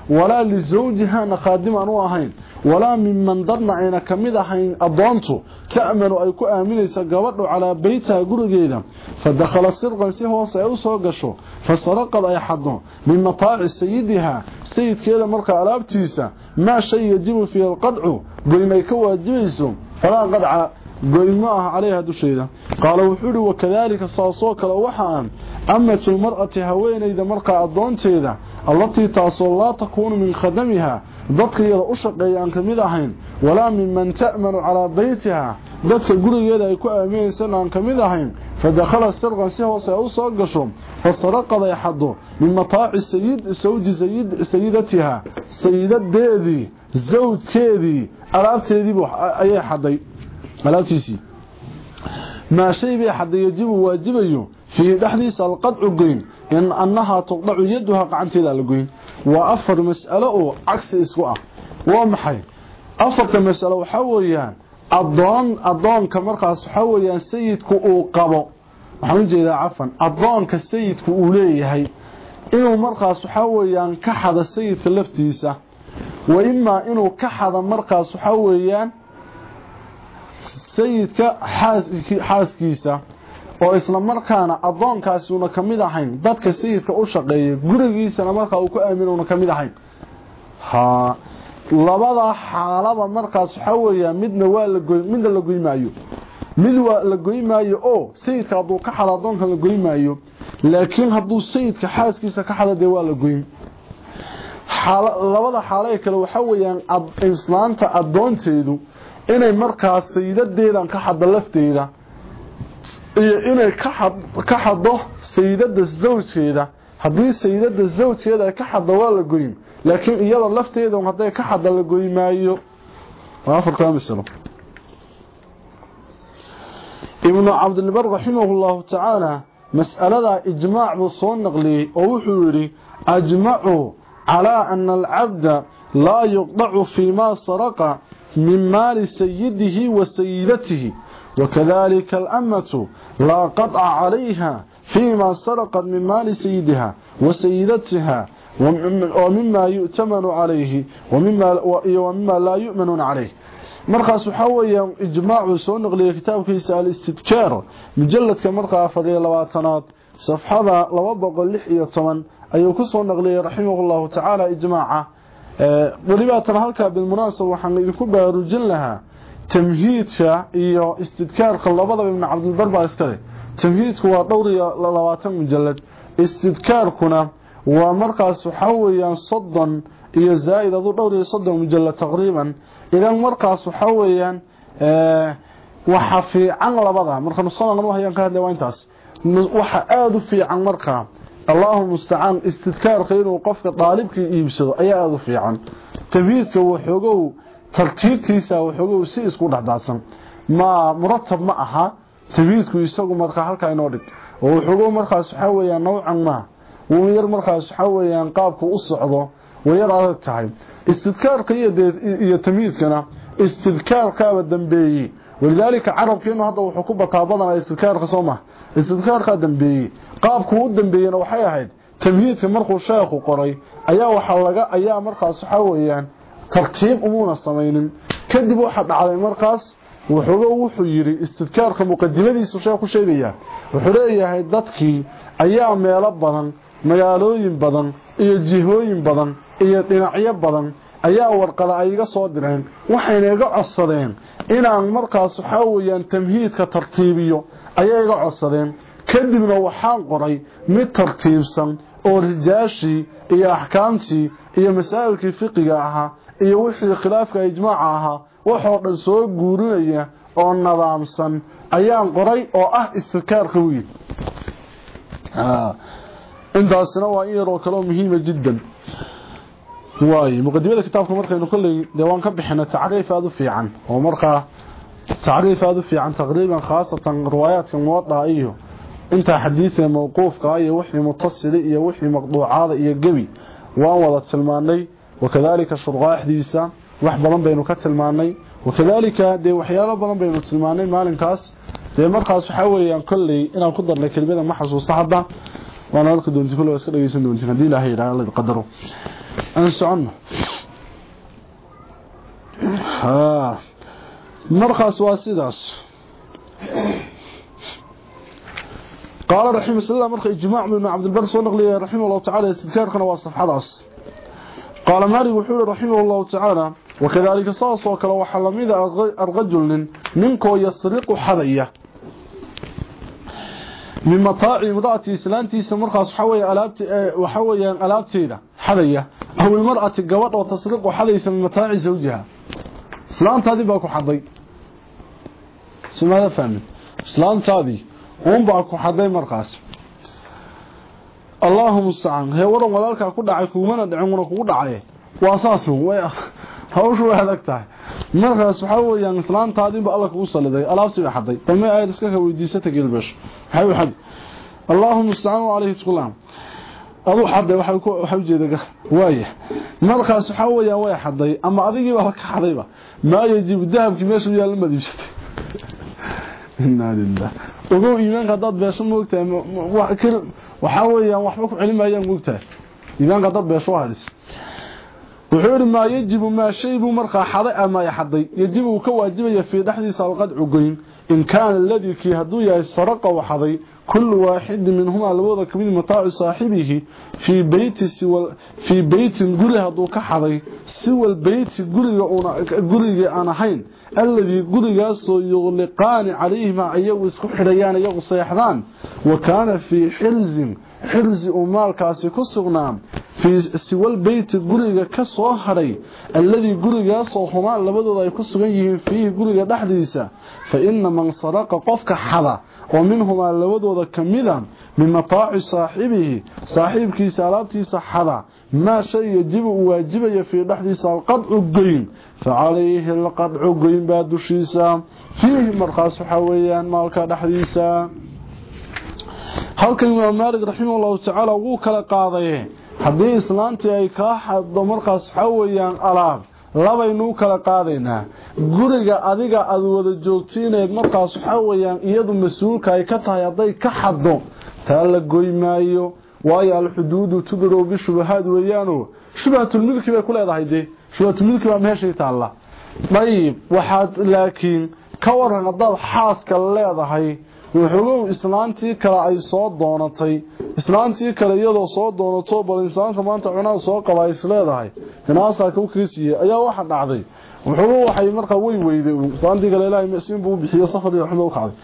ولا لزوجها نخادم أنو أهين ولا من من ضرنا أين كمد أهين أضانته تأمن أي كو آمنيس قبضا على بيتها قرقيدا فدخل سرقا سيهو سيوسو قشو فسرق أي حد من مطاع سيدها. سيد كيدا مركا ألابتيسا ما شيء يجب في القدع بما يكوى جيسو فلا قدع goymo ah calayha dusheeda qaala wuxuu ihi wakadaalika saasoo kale waxaan amatu lmar'ati haweenayda markaa addoonteeda التي تأصل لا تكون من خدمها. ضدك يدى أشق يانك مدهين ولا من من تأمن على بيتها. ضدك قل يدى يكو أمين سنانك مدهين فدخل السرغة سيه وسيأوصى القشم فالسرق ذا يحضر من مطاع السيد سوج زيد سيدتها. سيدة ديدي زوج كيدي ألا سيدي بوح أي حضي ألا تيسي. ما شيء بي حضي يجب واجب في دحلي سالقد عقين in annahaa tuqdacu yaduha gacanteeda la goyn waa afar mas'alo oo cagsi isku ah waa maxay afarta mas'alo waxaa weeyaan adoon adoonka markaas waxaa weeyaan sayidku uu qabo waxaan u jeedaa cafan adoonka sayidku uu leeyahay inuu markaas waxaa weeyaan ka xada sayidka laftiisa wa imaa inuu ka xada markaas waxaa weeyaan sayidka xaaskiisa oo isla markaana adoonkaasi una ka mid ahayn dadka sayidka u shaqeeya gurigiisana markaa uu ku aamin una ka mid ahayn. Ha labada xaalaba markaas waxaa weeyaa midna waa lagoy midna la goymaayo mid waa la goymaayo oo sayidka hadduu ka xado adoonka la goymaayo laakiin hadduu sayidka xaaskiisa ka xado dee waa la goyn. Labada xaalo ee kale waxaa weeyaan islaanta adoonteedu inay markaas sayidadeedan ka xaddo lafteeda iyo inay ka xaddo sayidada zawjkeeda haddii sayidada zawjkeeda ay ka xaddo waa la goyn laakiin iyada lafteeda hadday ka xadda la goymaayo afartaa masalo ibnu cabdilbar raximah llahu tacaala mas'aladaa ijmaac buu soo naqliyey oo wuxuu yidhi ajmacuu calaa ana alcabda laa yuqdacu fii ma saraqa من مال سيده وسيدته وكذلك الأمة لا قطع عليها فيما سرقت من مال سيدها وسيدتها ومما يؤتمن عليه ومما, ومما لا يؤمن عليه. مرقى سحوية إجماع سونغ لكتاب كيسا الاستدكار مجلد كمرقى فضي لواتنات. صفحة لوابق اللحية طمان أيوك سونغ لي رحمه الله تعالى إجماعة. آه، وربعة رهلك بالمناسبة وحن لكبه رجل tamhiidka iyo istidkaarka labadaba ibn cabdilbar baa iskale tamhiidku waa dhowr iyo labaatan mujalad. Istidkaarkuna waa markaas waxaa weeyaan soddon iyo zaa'id adu dhowr iyo soddon mujallad taqriiban. Idan markaas waxa weeyaan waxa fiican labada marka nusqadan waxaan ka hadlay waa intaas. Waxa aad u fiican marka Allahu musta'an istidkaarka inuu qofka daalibka iibsado ayaa aad u fiican. Tabiidka wuxuu tartiibtiisa wuxuu si isku dhaxdaadsan ma muratab ma aha tabiidku isagu marka halka inoo dhig. Oo wuxuu markaas waxa weeyaan noocan ma wuu yar markaas waxa weeyaan qaabku u socdo wayar adag tahay. Istidkaarka iyo tamiidkana istidkaarka dambeeyay walidaalika carabkiinu hadda wuxuu ku bataa badan istidkaarka Soomaa istidkaarka dambeeyay qaabku u dambeeyana waxay ahayd tamhiidka markuu sheekhu qoray ayaa waxa laga ayaa markaas waxa weeyaan tartiib umuna sameeynin kadib waxa dhacday markaas wuxuu wuxuu yiri istidkaarka muqadimadiisu sheekhu sheegaya wuxuu leeyahay dadkii ayaa meelo badan magaalooyin badan iyo jihooyin badan iyo dhinacyo badan ayaa warqada ay iga soo direen. Waxayna iga codsadeen inaan markaas waxa weeyaan tamhiidka tartiibiyo ayay iga codsadeen. Kadibna waxaan qoray mid tartiibsan oo rijaashii iyo axkaamtii iyo masaa'ilkii fiqiga ahaa iyo wixii khilaafka ijmaaca ahaa waxoo dhan soo guurinaya oo nadaamsan ayaan qoray oo ah istikaarka wiil intaasina waa in yaroo kaloo muhiima jiddan. Waaye muqadimada kitaabka markaynu kolley dee waan ka bixina tacriif aada u fiican oo markaa tacriif aada u fiican taqriiban khaasatan riwaayaadka muwaddaa iyo intaa xadiidka mawquufka iyo wixii mutasili iyo wixii maqduucaada iyo gebi waan wada tilmaanay وكذلك شرغا احديسا وحبلن بينو كتلماني وكذلك دي وحيالا بلن بينو تلماني مالنكاس دي مرخاص حوليان يعني كلي أنا القدر لك البيضة محصو صحبا وأنا ألقى دون تفلو اسكرا يسن دون تفلو دي الله يقدره. لا يقدروا انسعنا مرخاص واسيداس قال رحمه الله مرخي إجماع من عبد البرس ونقلي رحمه الله تعالى استذكار قنوات صفحة قال مالك وحول رحمه الله تعالى وكذلك صاص وكلا وحلميد الرجل منكو يسرق حديه من مطاع مضاتي اسلانتي سمرخاس حوي الابتي وحوي الابتيدا حديه أو المرأة غبد وتسرق حديث من متاع زوجها. اسلانتادي باكو حدي سماده فهم اسلانتادي uun baa ku xaday markaas allahuma ustacaan heewadan walaalkaa ku dhacay kuumana dhicinguna kugu dhacay. Waa saasu hawshu way adag tahay. Markaas waxaa weyaan islaantaadiinba alla kugu saliday. Alaabtii bay xaday. Dame aad iskaka weydiisata gelbesh waxay u xad allaahuma ustacaan caleyhi tulaam aduu xaday waxaa ujeeda waaya markaas waxaa weyaan way xaday. Ama adigii baaba ka xadayba. Maa yajibu dahabkii meesha u yaalla madiibsatay beesho moogtahay waxa weeyaan waxba ku celimayaan moogtahay iimaanka dad beesho halis wuxuu yiri ma yajibu ma shaybu marqa xaday ama yaxday yajibu ka waajibaya fi dhaxdiisa alqad ugoyn in kaana alladhi ki hadu yahay saraqa wa xaday كل واحد منهما لودا كميد متاع صاحبه في بيت سوى في بيت غري هدو كخدي سوى البيت غري غري أنا هين الذي غريغاس يغلقان عليه ما ايغو اسكو خديان ايغو سيخدان وكان في حرز حرز امالكاسي كسغنام. في سوى البيت غريغا كسو هري الذي غريغاس هما لبدود اي كسغان يhiin فيه غريغا دحديسا فإن من سرق قفك oo minhumaa labadooda ka mida ah, min mataaci saaxibihi saaxiibkiisa alaabtiisa xada maa shay yajibu uu waajibaya fii dhexdiisa alqadcu goyn facalayhi alqadcu goyn baa dushiisa. Fiihi markaas waxaa weeyaan maalka dhexdiisa halkan imaam maalig raximahullahu tacaala wuu kala qaaday haddii islaantii ay kaa xaddo markaas waxaa alaab labaynuu kala qaadaynaa. Guriga adiga aad wada joogtiineed markaas waxaa weeyaan iyadu mas'uulka ay ka tahay hadday ka xaddo taa la goy maayo waayo alxuduudu tudrow bishubahaad weeyaano. Shubhatulmilki bay ku leedahay dee. Shubhatulmilki baa meeshay taalla. Dayib waxaad laakiin ka waran haddaad xaaska leedahay wuxugow islaantii kale ay soo doonatay. Islaantii kale iyadoo soo doonato bal islaamka maanta cunaha soo qaba is leedahay hinaasaa kau kaga siiyey ayaa waxa dhacday. Wuxugow waxay markaa way weyday. Islaantii kale ilaahay masiin buu bixiyo safar iyo xumo u kacday.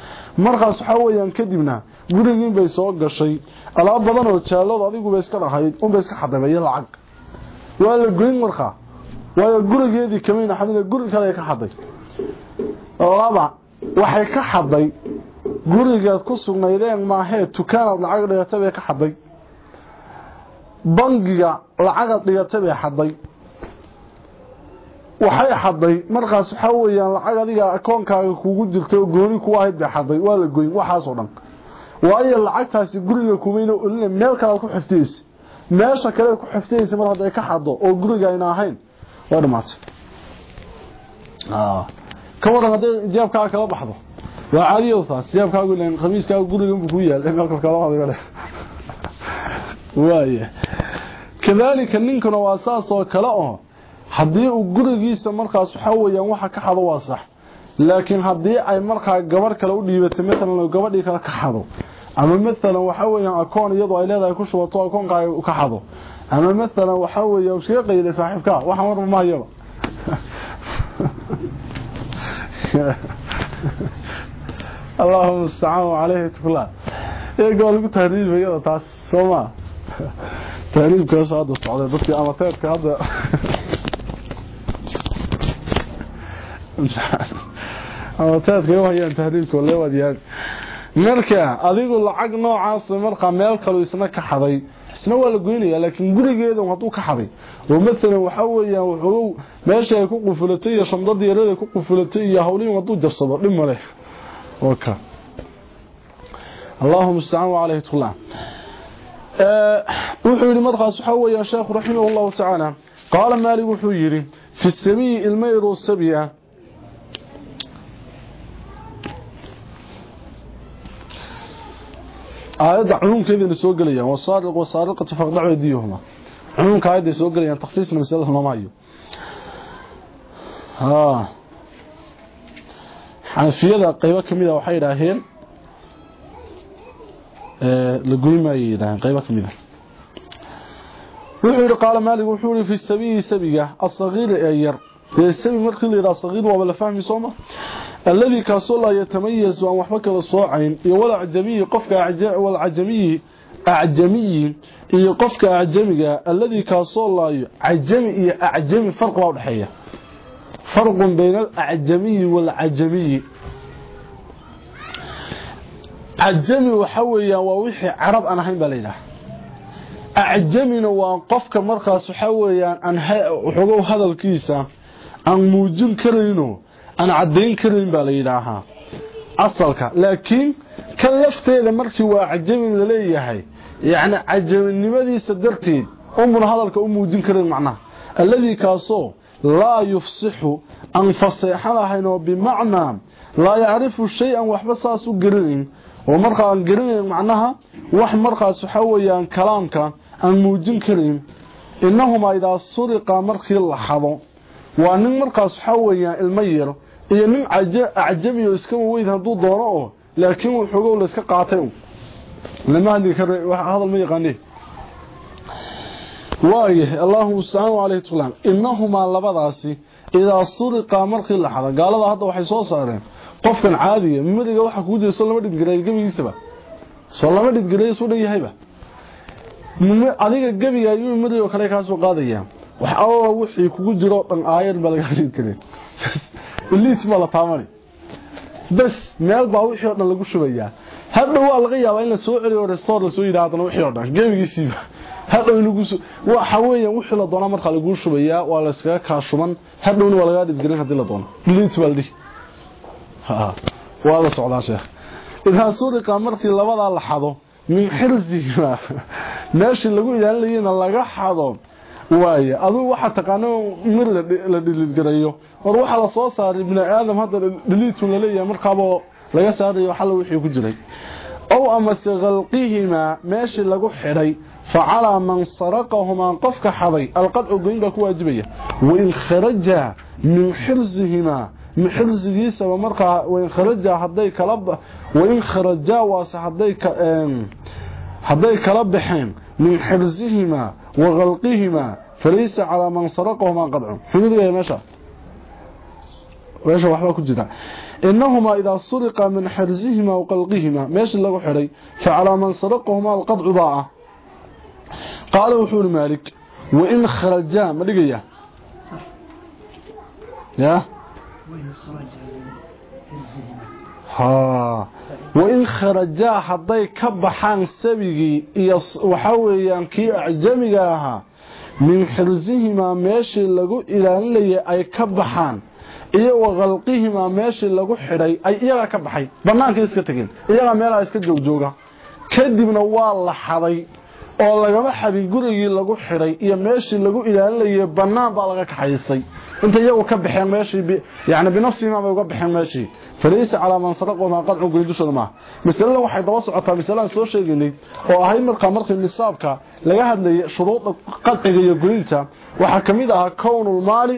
Markaas waxaa weeyaan kadibna gurigiin bay soo gashay. Alaab badan oo jaallood adiguba iska dhahayd unba iska xadabay iyo lacag. Waa la goyn markaa gurigeedii kamayna xadin guri kale ka xaday waxay ka xaday gurigeed ku sugnaydeen maahee dukaanaad lacag dhigatay bay ka xaday. Bangiga lacagaad dhigatay bay xaday. Waxay xaday. Markaas waxaa weeyaan lacag adiga akoonkaaga kugu jirtay oo gooni ku ahayd bay xaday. Waa la goyn waxaasoo dhan. Waayo lacagtaasi guriga kumayna olina meel kale ku xiftiyeysa meesha kale ku xiftiyeysa mar hadday ka xado oo guriga ayna ahayn waa dhamaatay ka waran hadday ijaabkaaga kala baxdo taas ijaabkaagu ilan khamiiskaaga guriga inbuu ku yaal meelkas kala baxdo gale waaya kadaalika ninkuna waa saas oo kale oo haddii uu gurigiisa markaas waxaa weeyaan waxa ka xado waa sax laakiin haddii ay markaa gabarh kale u dhiibatay maalan gabadhii kale ka xado ama maalan waxaa weeyaan akoon iyadoo ay leedahay ku shubato akoonka ay ka xado ama maalan waxaa weeya iskaga qayday saaxiibkaa waxa marba اللهم استعانوا عليه تكلا ايه قال لكم تهريب هي تاس سوما تهريب كاس هذا الصعود بس اما تيرك هذا اما تيرك وهي تهريب كله وديان marka adigu lacag noocaas marka meel kale isna ka xaday isna waa la goynaya laakiin gurigeedan haduu ka xaday. Oo midna waxa weeyaan wuxuu meesha ay ku qufulatay iyo shamdada yareeda ku qufulatay iyo hawliin waduu jabsado dhimale waka اللهم استعان عليه طلع wuxuu yiri markaas waxa weeyaa sheekh raximahullahu ta'ala qaala maalik wuxuu yiri fi sabi ilmayru sabiya aayada culuumkeedina soo galayaan wasaariq wasaariqatu faqdacu aydiyuhuma culuumka aayada soo galayaan takhsiisna masalada lama hayo ha xanafiyada qaybo kamid ah waxay yidhaaheen la goyn maayo yidhaaheen qaybo kamid ah wuxuu yidhi qaala maalig wuxuu yidhi fi sabiyi sabiga asagiiri ee yar dee sabi markii la yidhaha sagiir waaba la fahmi sooma alladii kaasoo laa yatamayazu aan waxba kala soocayn iyo walacjamiyi qofka walcajamiyi acjamiyi iyo qofka acjamiga alladii kaasoo laayo cajami iyo acjami farq baa udhexeeya فرق بين الأعجمي والعجمي. أعجمي وحوي ووحي عرب أنا حين بلينا. أعجمينا وانقفك مرخص حوي وحضو هذا الكيسة أن موجين كرينو. أن عدين كرين بلينا أصلك. لكن كلفت إذا مرخي وأعجمي من لي يعني أعجمي لماذا سدرتين أمنا هذا الكأم موجين كرين معنا. الذي كاسوه laa yufsixu aan faseexan ahayn oo bimacnaa laa yacrifu shay-an waxba saas u garanayn. Oo markaa aan garanayn macnaha wax markaas waxaa weeyaan kalaamka aan muujin karayn. Innahumaa idaa suriqa markii la xado waa nin markaas waxaa weeyaan ilmo yar iyo nin acjami oo iska waweyn hadduu doono oo laakiin wuxuugow la qaatay. Lama waayahay allahuma mustacaan caleyhi tulaan innahumaa labadaasi idaa suriqa markii la xado gaalada hadda waxay soo saareen. Qofkan caadiga miriga waxa kugu jira soo lama dhidgareeyo gebigiisaba. Soo lama dhidgareeyo suu dhan yahayba. Adiga gebiga ayuu mirigo kale kaasoo qaadaya. Wax alla wixii kugu jiro dhan aayad baa laga dhidgareen iliis baa bas meel baa wixii dhan lagu shubayaa. Hadhow waa laga yaabaa in la soo celiyo restoor la soo yidhaha haddana wixii dhan gebigiisiiba hadhow lagu waxa weeyaan wixii la doonaa markaa laguu shubayaa waa la iskaga kaashuban hadhowna waa lagaa dhidgarin haddii la doono. Baa la dhihi. Waa la socdaa sheekh. Idaa suriqa markii labadaa la xado min xirsiga meeshii lagu ilaalinayana laga xado waaye aduu waxa taqaano mir la dhilidgarayo war waxa la soo saaray ibn aadam hadda dhiliidku la leeyahay markaaba laga saarayo xal wixii ku jiray aw ama sigalqihima meeshii lagu xidhay facala man saraqahuma qofka xaday alqadcu goyn baa ku waajibaya wain kharaja min xirsihima min xirsigiisaba markaa wain kharaja hadday kala wain kharaja waase hadday ka hadday kala baxeen min xirsihima وغلقهما فليس على من سرقهما قدع حدود يا ماشا ماشا waxba ku jira انهما اذا سرق من حرزهما وقلقهما ماشي لو خري فعلى من سرقهما القطع ضاع قال وحول مالك wain kharajaa ma dhigaya ya ha wain kharajaa hadday ka baxaan sabigii iyo waxaa weeyaan kii acjamiga ahaa min xirsihimaa meeshii lagu ilaalinayay iyo waqalqihimaa meeshii lagu xidhay ay iyagaa ka baxay. Bannaankay iska tegeen iyagaa meelaha iska joogjooga. Kadibna waa la xaday oo lagama xadin gurigii lagu xidhay iyo meeshii lagu ilaalinayay bannaan baa laga kaxaysay inta iyagu ka baxeen meeshii yani binafsihimaa bay uga baxeen meeshii falaysa calaa man saraqomaa qadcu goyn dushooda maaha masalada waxay daba socotaa masaladaan soo sheegaynay oo ahayd markaa markii nisaabka laga hadlayay shuruuda qadciga iyo goynta waxaa ka mid ahaa kownulmaali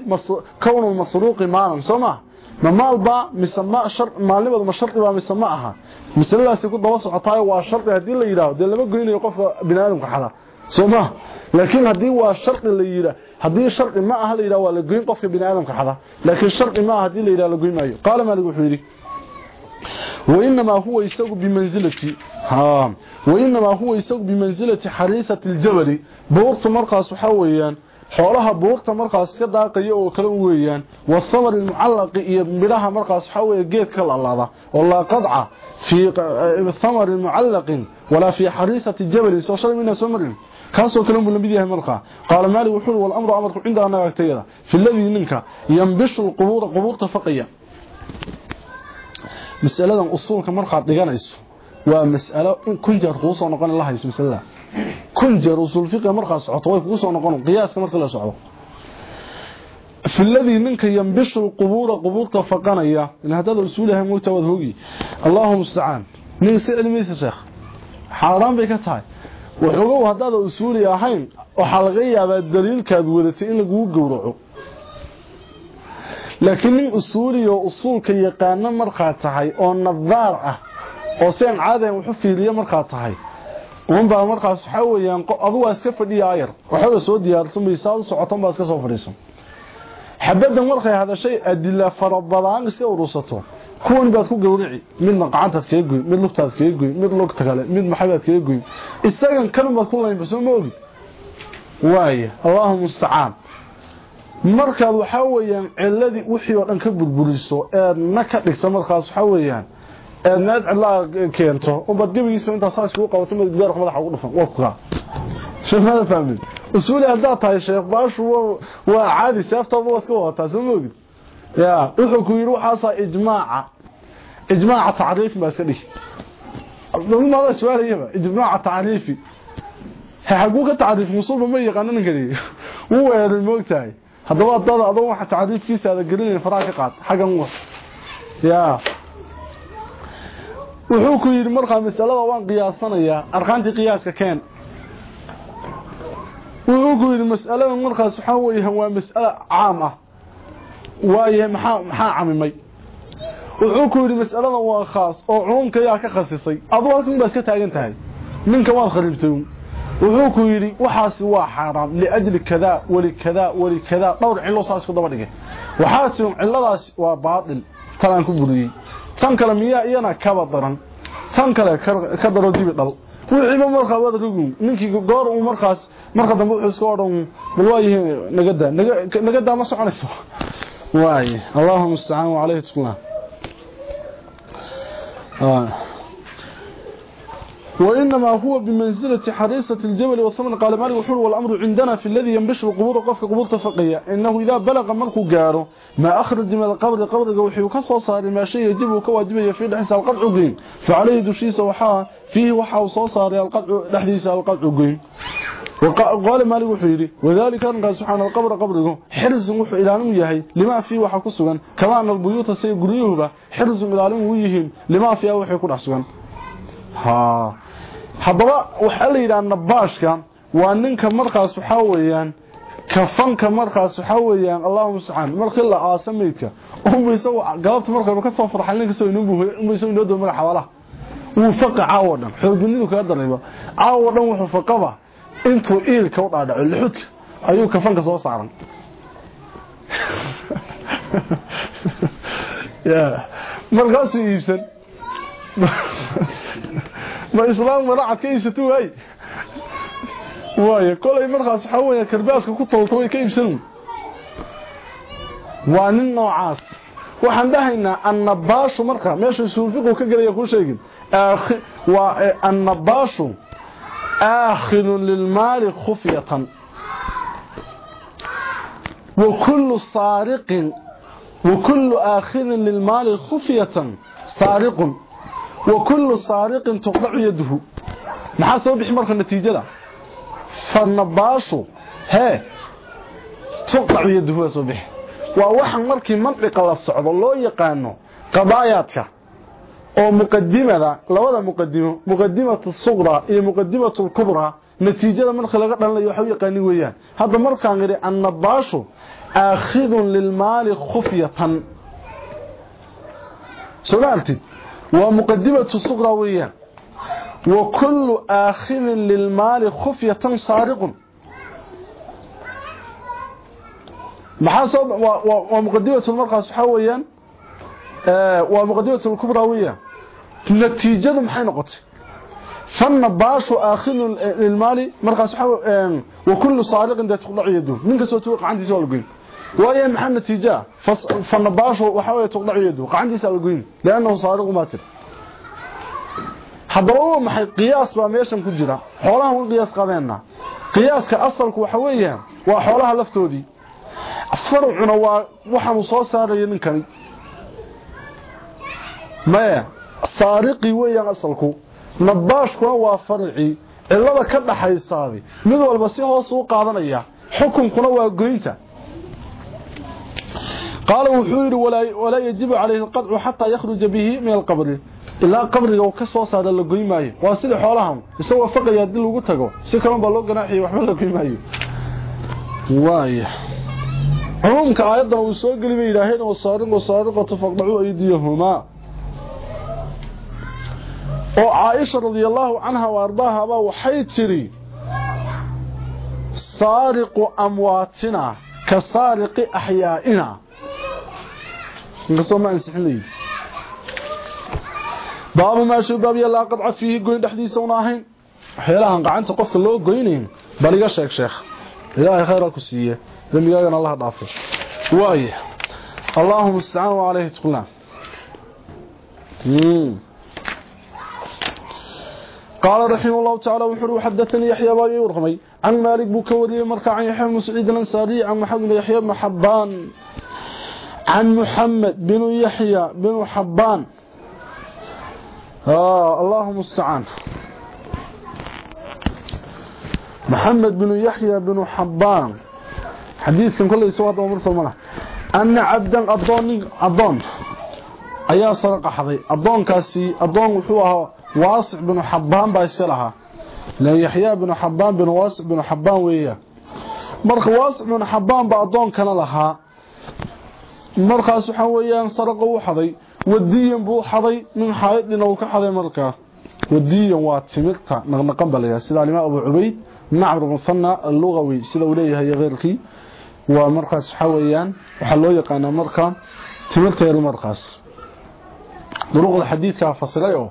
kownulmasruuqi maalan soo maa ma maalbaa mise maalnimadu ma shardi baa mise ma aha masaladaasi ku daba socotaayo waa shardi haddii la yidhaaho dee lama goynayo qofka biniaadamka xada soo ma laakiin haddii waa shardi la yidhaa haddii shardi ma aha la yidhaha waa la goyn qofka biniaadamka xada laakiin shardi ma aha haddii la yidhaha la goyn maayo qaala maalik wuxuu yidhi وإنما هو يسوق بمنزلة ها وإنما هو يسوق بمنزلة حريصة الجبل بورت مرقص حويان xoolaha buurta markaas ka daaqaya oo kala weeyaan wasamar almuallaq iyo midhaha markaas waxa weeye geedka laalaada oo la qadca fi thamar almuallaq wala fi harisati jabal soo shalay mina soo marin kaasoo kale uu lamid yahay markaa qaal maali wuxuu wal amru amarku cinda anaga agtayada fi alladhi ninka yambishu alqubur quburta faqiya mas'aladan usulka markaa dhiganayso waa mas'alo in kun jeer ku soo noqon la hayso mas'alada kun jeer usul fiqh markaa socoto way ku soo noqon qiyaaska marka la socdo في الذي منك ينبش القبور قبور تفقنيا إن هذا رسولها موتا وذهوغي اللهم استعان من سئل ميس شيخ حرام بك wuxuugu haddaada usuuli ahayn waxaa laga yaabaa daliilkaad wadatay in laguu gowraco. Laakiin nin usuuliyo usuulka yaqaano markaa tahay oo nadaar ah oo seen caadayn waxu fiiliyo markaa tahay unbaa markaas waxaa weyaan adugaa iska fadhiya ayar. Waxaba soo diyaarsamaysaa u socotan baa iska soo fadhiisan. Xabadda markay hadashay adilla farabadaan iska urursato. Kuwan baad ku gowrici midna gacantaad kaga goy mid lugtaad kaga goy mid lugta kale mid maxabaad kaga goy isagan kan baad ku layn basoo ma ogi waaya allahu musta'an markaad waxa weeyaan ciladii wixii oo dhan ka burburiso ee na ka dhigsa markaas waxa weeyaan aadnaad cilaa keento ubad gabigiisa intaa saas kugu qabato mid gaar madaxa ugu dhufan waa kuga sheekada fahmin usuuli haddaa tahay sheekh baashu waa caadi seeftaada waa iska wadataa soo moogid ya wuxuu ku yidhi waxaasaa ijmaaca ijmaaca tacriif baa iska dhihi maada su'aalayaba ijmaaca tacriifi. Xaguu ka tacriif musuulba ma yaqaano ninkani wuu weeray moogtahay haddaba adada adoo waxa tacriifkiisa aada gelinayn faraha ka qaad. Xaggan wa. Ya. Wuxuu ku yidhi markaa masalada waan qiyaasanayaa arkaantii qiyaaska keen. Wuxuu ku yidhi mas'aladan markaas waxaa weeyaan waa mas'alo caam ah. Waaye maxaa maxaa camimay wuxuu ku yidhi mas'aladan waa khaas oo cumuumka ayaa ka khasisay. Aduu halkan baa iska taagan tahay ninka waad kharibtay wuxuu ku yidhi waxaasi waa xaaraam. Liajli kadaa walikadaa walikadaa dhowr cilo saas ku daba dhigay. Waxaa ciladaasi waa baatil talaan ku buriyey. Tan kale miyaa iyana kaba daran. Tan kale ka daro dibi dhal. Wixiiba markaa wada rugun ninkii goor uu markaas marka dambe wuxuu iska odhan bal waayahay nagadaa nagadaa ma soconayso. Waaye allahu mustacaan wacalayhi tuklaan وإنما هو بمنزلة حريصة الجبل والثمن قال مالك وحول والأمر عندنا في الذي ينبش القبور قفك قبور تفقية. إنه إذا بلغ مركو قاره ما أخرج من القبر قبر قوحي وكسو صار ما شيء يجب كواجبه في الحساب القطع قيم فعليه دشيس وحا فيه وحا وصو صار القطع لحديث قيم وقال مالك وحيري وذلك أن سبحان القبر قبره حرز وحو إلانم يهي لما فيه وحا كسوغا كما أن البيوت سيقريوه حرز إلانم ويهين لما فيه وحي كل أحسوغا ها haddaba waxaa la yidhaha nabaashka waa ninka markaas waxaa weeyaan kafanka markaas waxaa weeyaan allahuma mustacaan markii la aasa meydka unba isagu galabta markayba ka soo farxay ninka soo inuu isagu inoo doo magac xawaalaha wuu faqa caawo dhan xoogunidu kaga darayba caawo dhan wuxuu faqaba intuu iilka u dhaadhaco lixudka ayuu kafanka soo saaran. Markaasuu iibsan. Ma islaam maracad ka iibsato waay? Waayo kolay markaas waxaa weya karbaaska ku tolto way ka iibsan. Waa nin noocaas. Waxaan dhahaynaa annabaashu marka meesha suufiqu ka gelaya kuu sheegin. Waa annabaashu آخذ للمال خفية. وكل صارق وكل آخذ للمال خفية. صارق. وكل صارق تقلع يده. نحاسب بحمرك النتيجة لا. فالنباس ها تقلع يده وصبح ووحن مركي منطقة للصعب الله يقانو قضاياتك. Oo muqadimada labada muqadimo muqadimatu suqra iyo muqadimatu kubra natiijada marka laga dhalanayo waxa u yaqaanin weeyaan hadda markaan yidhi annabaashu aakhidun lilmaali khufyatan soo ma artid waa muqadimatu suqra weeyaan wa kullu aakhidin lilmaali khufyatan saariqun maxaa soo waa muqadimatu markaas waxaa weeyaan waa muqadimatu kubra weeyaan natiijadu maxay noqotay فالنباش آخذ للمال مرقس وكل صادق ده تقطع يده. من كسو توقع عندي سؤال قين وهي محل نتيجة؟ فالنباش وحاول تقطع يده. عندي سؤال قين لأنه صادق ماتر حضروا محل قياس باميشن كجرا حولها من قياس قادينا قياس كأصلك وحويا وحولها لفتودي. فرعنا وحا مصوصة لينكني maya saariqii weeyaan asalku nabaashkuna waa farci cilada ka dhaxaysaabi mid walba si hoos u qaadanaya xukunkuna waa goynta. Qaala wuxuu yidhi walaa yajibu calayhi alqadcu xataa yakhruja bihi min alqabri. Ilaa qabriga uu ka soo saara la goyn waa sida xoolahan isagoo faqaya haddii lagu tago si kalanbaa loo ganaaxiya waxba la goyn maayo. Waaya cumuumka uu soo geli bay yidhaaheen oo saariqu saariqatu faqdacuu aydiyahumaa oo caaisha radiallahu canha wa ardaahabaa waxay tidhi saariqu amwaatina ka saariqi axyaa'ina baabu maashuu baabya laa qadca fiihi goyn dhexdiisa una ahayn. Waxyaalahan gacanta qofka loo goynayn bal iga sheekh. Ilaahay khayra ku siiye dembigaagana allaha dhaafay. Waaya allaahuma istacaan wa calayhi tuqlaan قال رحمه الله تعالى وحر حدثني يحيى بن يرغمي عن مالك بن كوري مركع عن يحيى بن سعيد الأنصاري عن محمد بن يحيى بن حبان. عن محمد بن يحيى بن حبان. آه اللهم استعان. محمد بن يحيى بن حبان. حديث كله يسوى هذا مرسل منه أن عبدا أضون أضون أيا سرق حضي. أضون كاسي. أضون وحوها واسع بن حبان باشلها لا يحيى بن حبان بن واسع بن حبان ويا مرخ واسع بن حبان باضون كان لها. مرخاس حويان سرق وحدي وديين بو حدي من حايدنا وك حدي مرك وديين واتمقت قبل يا سيده علماء أبو عبيد مع عبد اللغوي. سيده وليه هي غيركي ومرخاس حويان وحلو يقانا مرخا تمقت المرخاس دروغ الحديث كان فصليه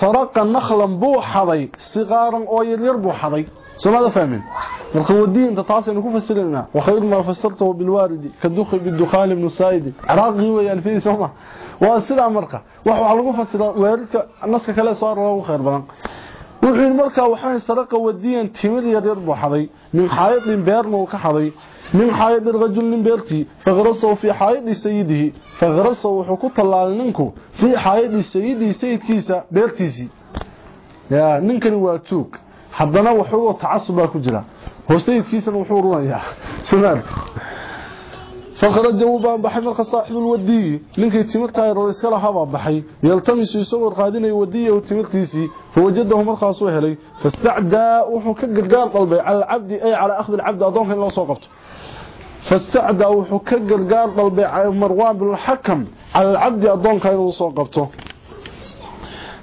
سرق نخلا بو حضي صغارا أو يلير بو حضي. سماذا فهمين؟ الخودين تتعصي انكو فسرنا. وخير ما فسرته بالوارد كدوخ بالدخال من السايد عراقي يعني ويالفين سوما وأسرع مرقة وحو علقو فسر واردك النسك كلا سوار وخير بلان. Wuxuu marka waxaan saraqa wadiin timir yaryar buu xaday. Min xaayidin beerna uu ka xaday. من حائط الرجل من بيرتي فغرسه في حائط سيده فغرسه وحكو طلال ننكو في حائط سيده سيد كيسا بيرتيسي يا ننكن واتوك حدنا وحو تعصبا كجرا هو فخرج جوابا بحي مركا صاحب الودي. ننكي تمرتا الرئيس كلا هبا بحي. يلتمس يسور قادين يوديه وتمرتيسي فوجده مركا سوهلي فاستعدى وحو كقرقار قلبي على العبد أي على أخذ العبد اظن إن لو سوقفته فاستعدى وحو كقرقار قلبي مروان بن الحكم. على العبد اظن كان لو سوقفته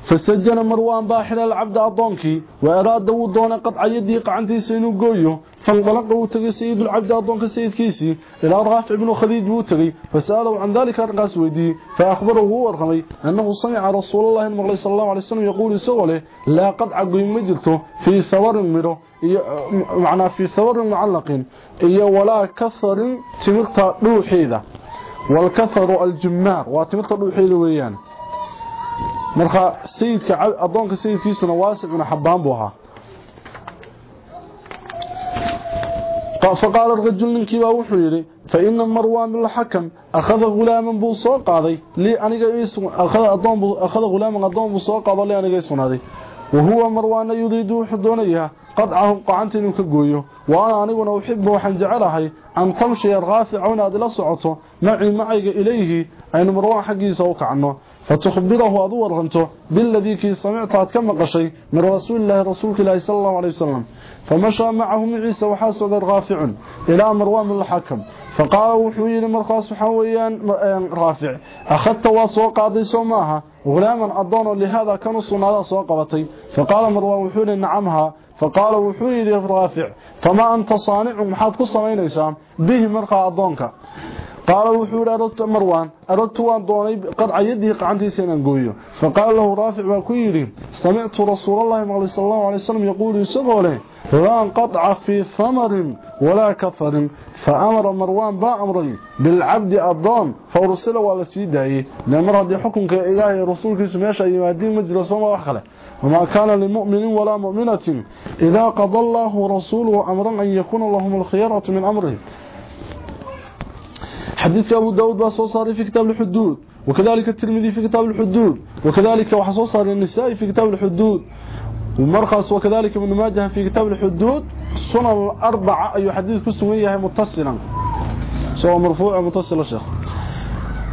فسجن مروان باحل العبد أضونكي وأراد ودون قطع يدي قعنتي سينو قويو. فانطلق وتغي سيد العبد أضونك سيد كيسي. إلى رافع بن خديج وتغي فسأله عن ذلك أرقاس ويدي. فأخبره هو أرغمي أنه سمع رسول الله صلى الله عليه وسلم يقول سوله لا قد عقوين مجلته في ثور مره معنى في ثور معلق إيا ولا كثر تمرت روحيذا والكثر الجمار وتمرت روحيذا ويان. marka sayidka adoonka sayidkiisuna waasic ibn xabaan buu ahaa فقال الرجل baa wuxuu yiri فإن مروان بن الحكم أخذ غلاما بو qaaday li aniga أخذ أخذ غلاما أضون بو qaado li aniga isnaaday وهو مروان يريد وحدونيه قطعه قعنت ka gooyo وأنا aniguna uxib waxaan jecelahay an tamshi raafi'un aad la socoto maci maciga ilayhi aynu marwaan xaqiisa u kacno فتخبره أدو ورغنته بالذي كي سمعت كما قشي من رسول الله رسول الله صلى الله عليه وسلم. فمشى معه عيسى وحاسد رافع إلى مروان الحكم. فقال وحوين مرخاص حويان رافع أخذت واسوق قاضي سوماها. غلاما أضون لهذا كانوا صنادا سوقبتي فقال مروان وحوين نعمها. فقال وحوين رافع فما أنت صانع محاد قصة مينيسا به مرخى قال وحور أردت مروان أردت وان دوني قد يده قعنتي سينان قويه فقال له رافع وكيري سمعت رسول الله صلى الله عليه وسلم يقول يسغله لا انقطع في ثمر ولا كثر فأمر مروان با أمري بالعبد أضام فارسله ولا سيداي. لأمر هذه حكم كإلهي رسولك سميشا يمادين مجلس وما وحخله وما كان لمؤمن ولا مؤمنة. إذا قضى الله ورسوله أمرا أن يكون لهم الخيارة من أمره. حديث أبو داود باسو صار في كتاب الحدود وكذلك الترمذي في كتاب الحدود وكذلك وحصو صار النساء في كتاب الحدود ومرخص وكذلك ابن ماجه في كتاب الحدود السنن الأربعة أي حديث كسوية متصلا. سواء مرفوع متصل شيخ.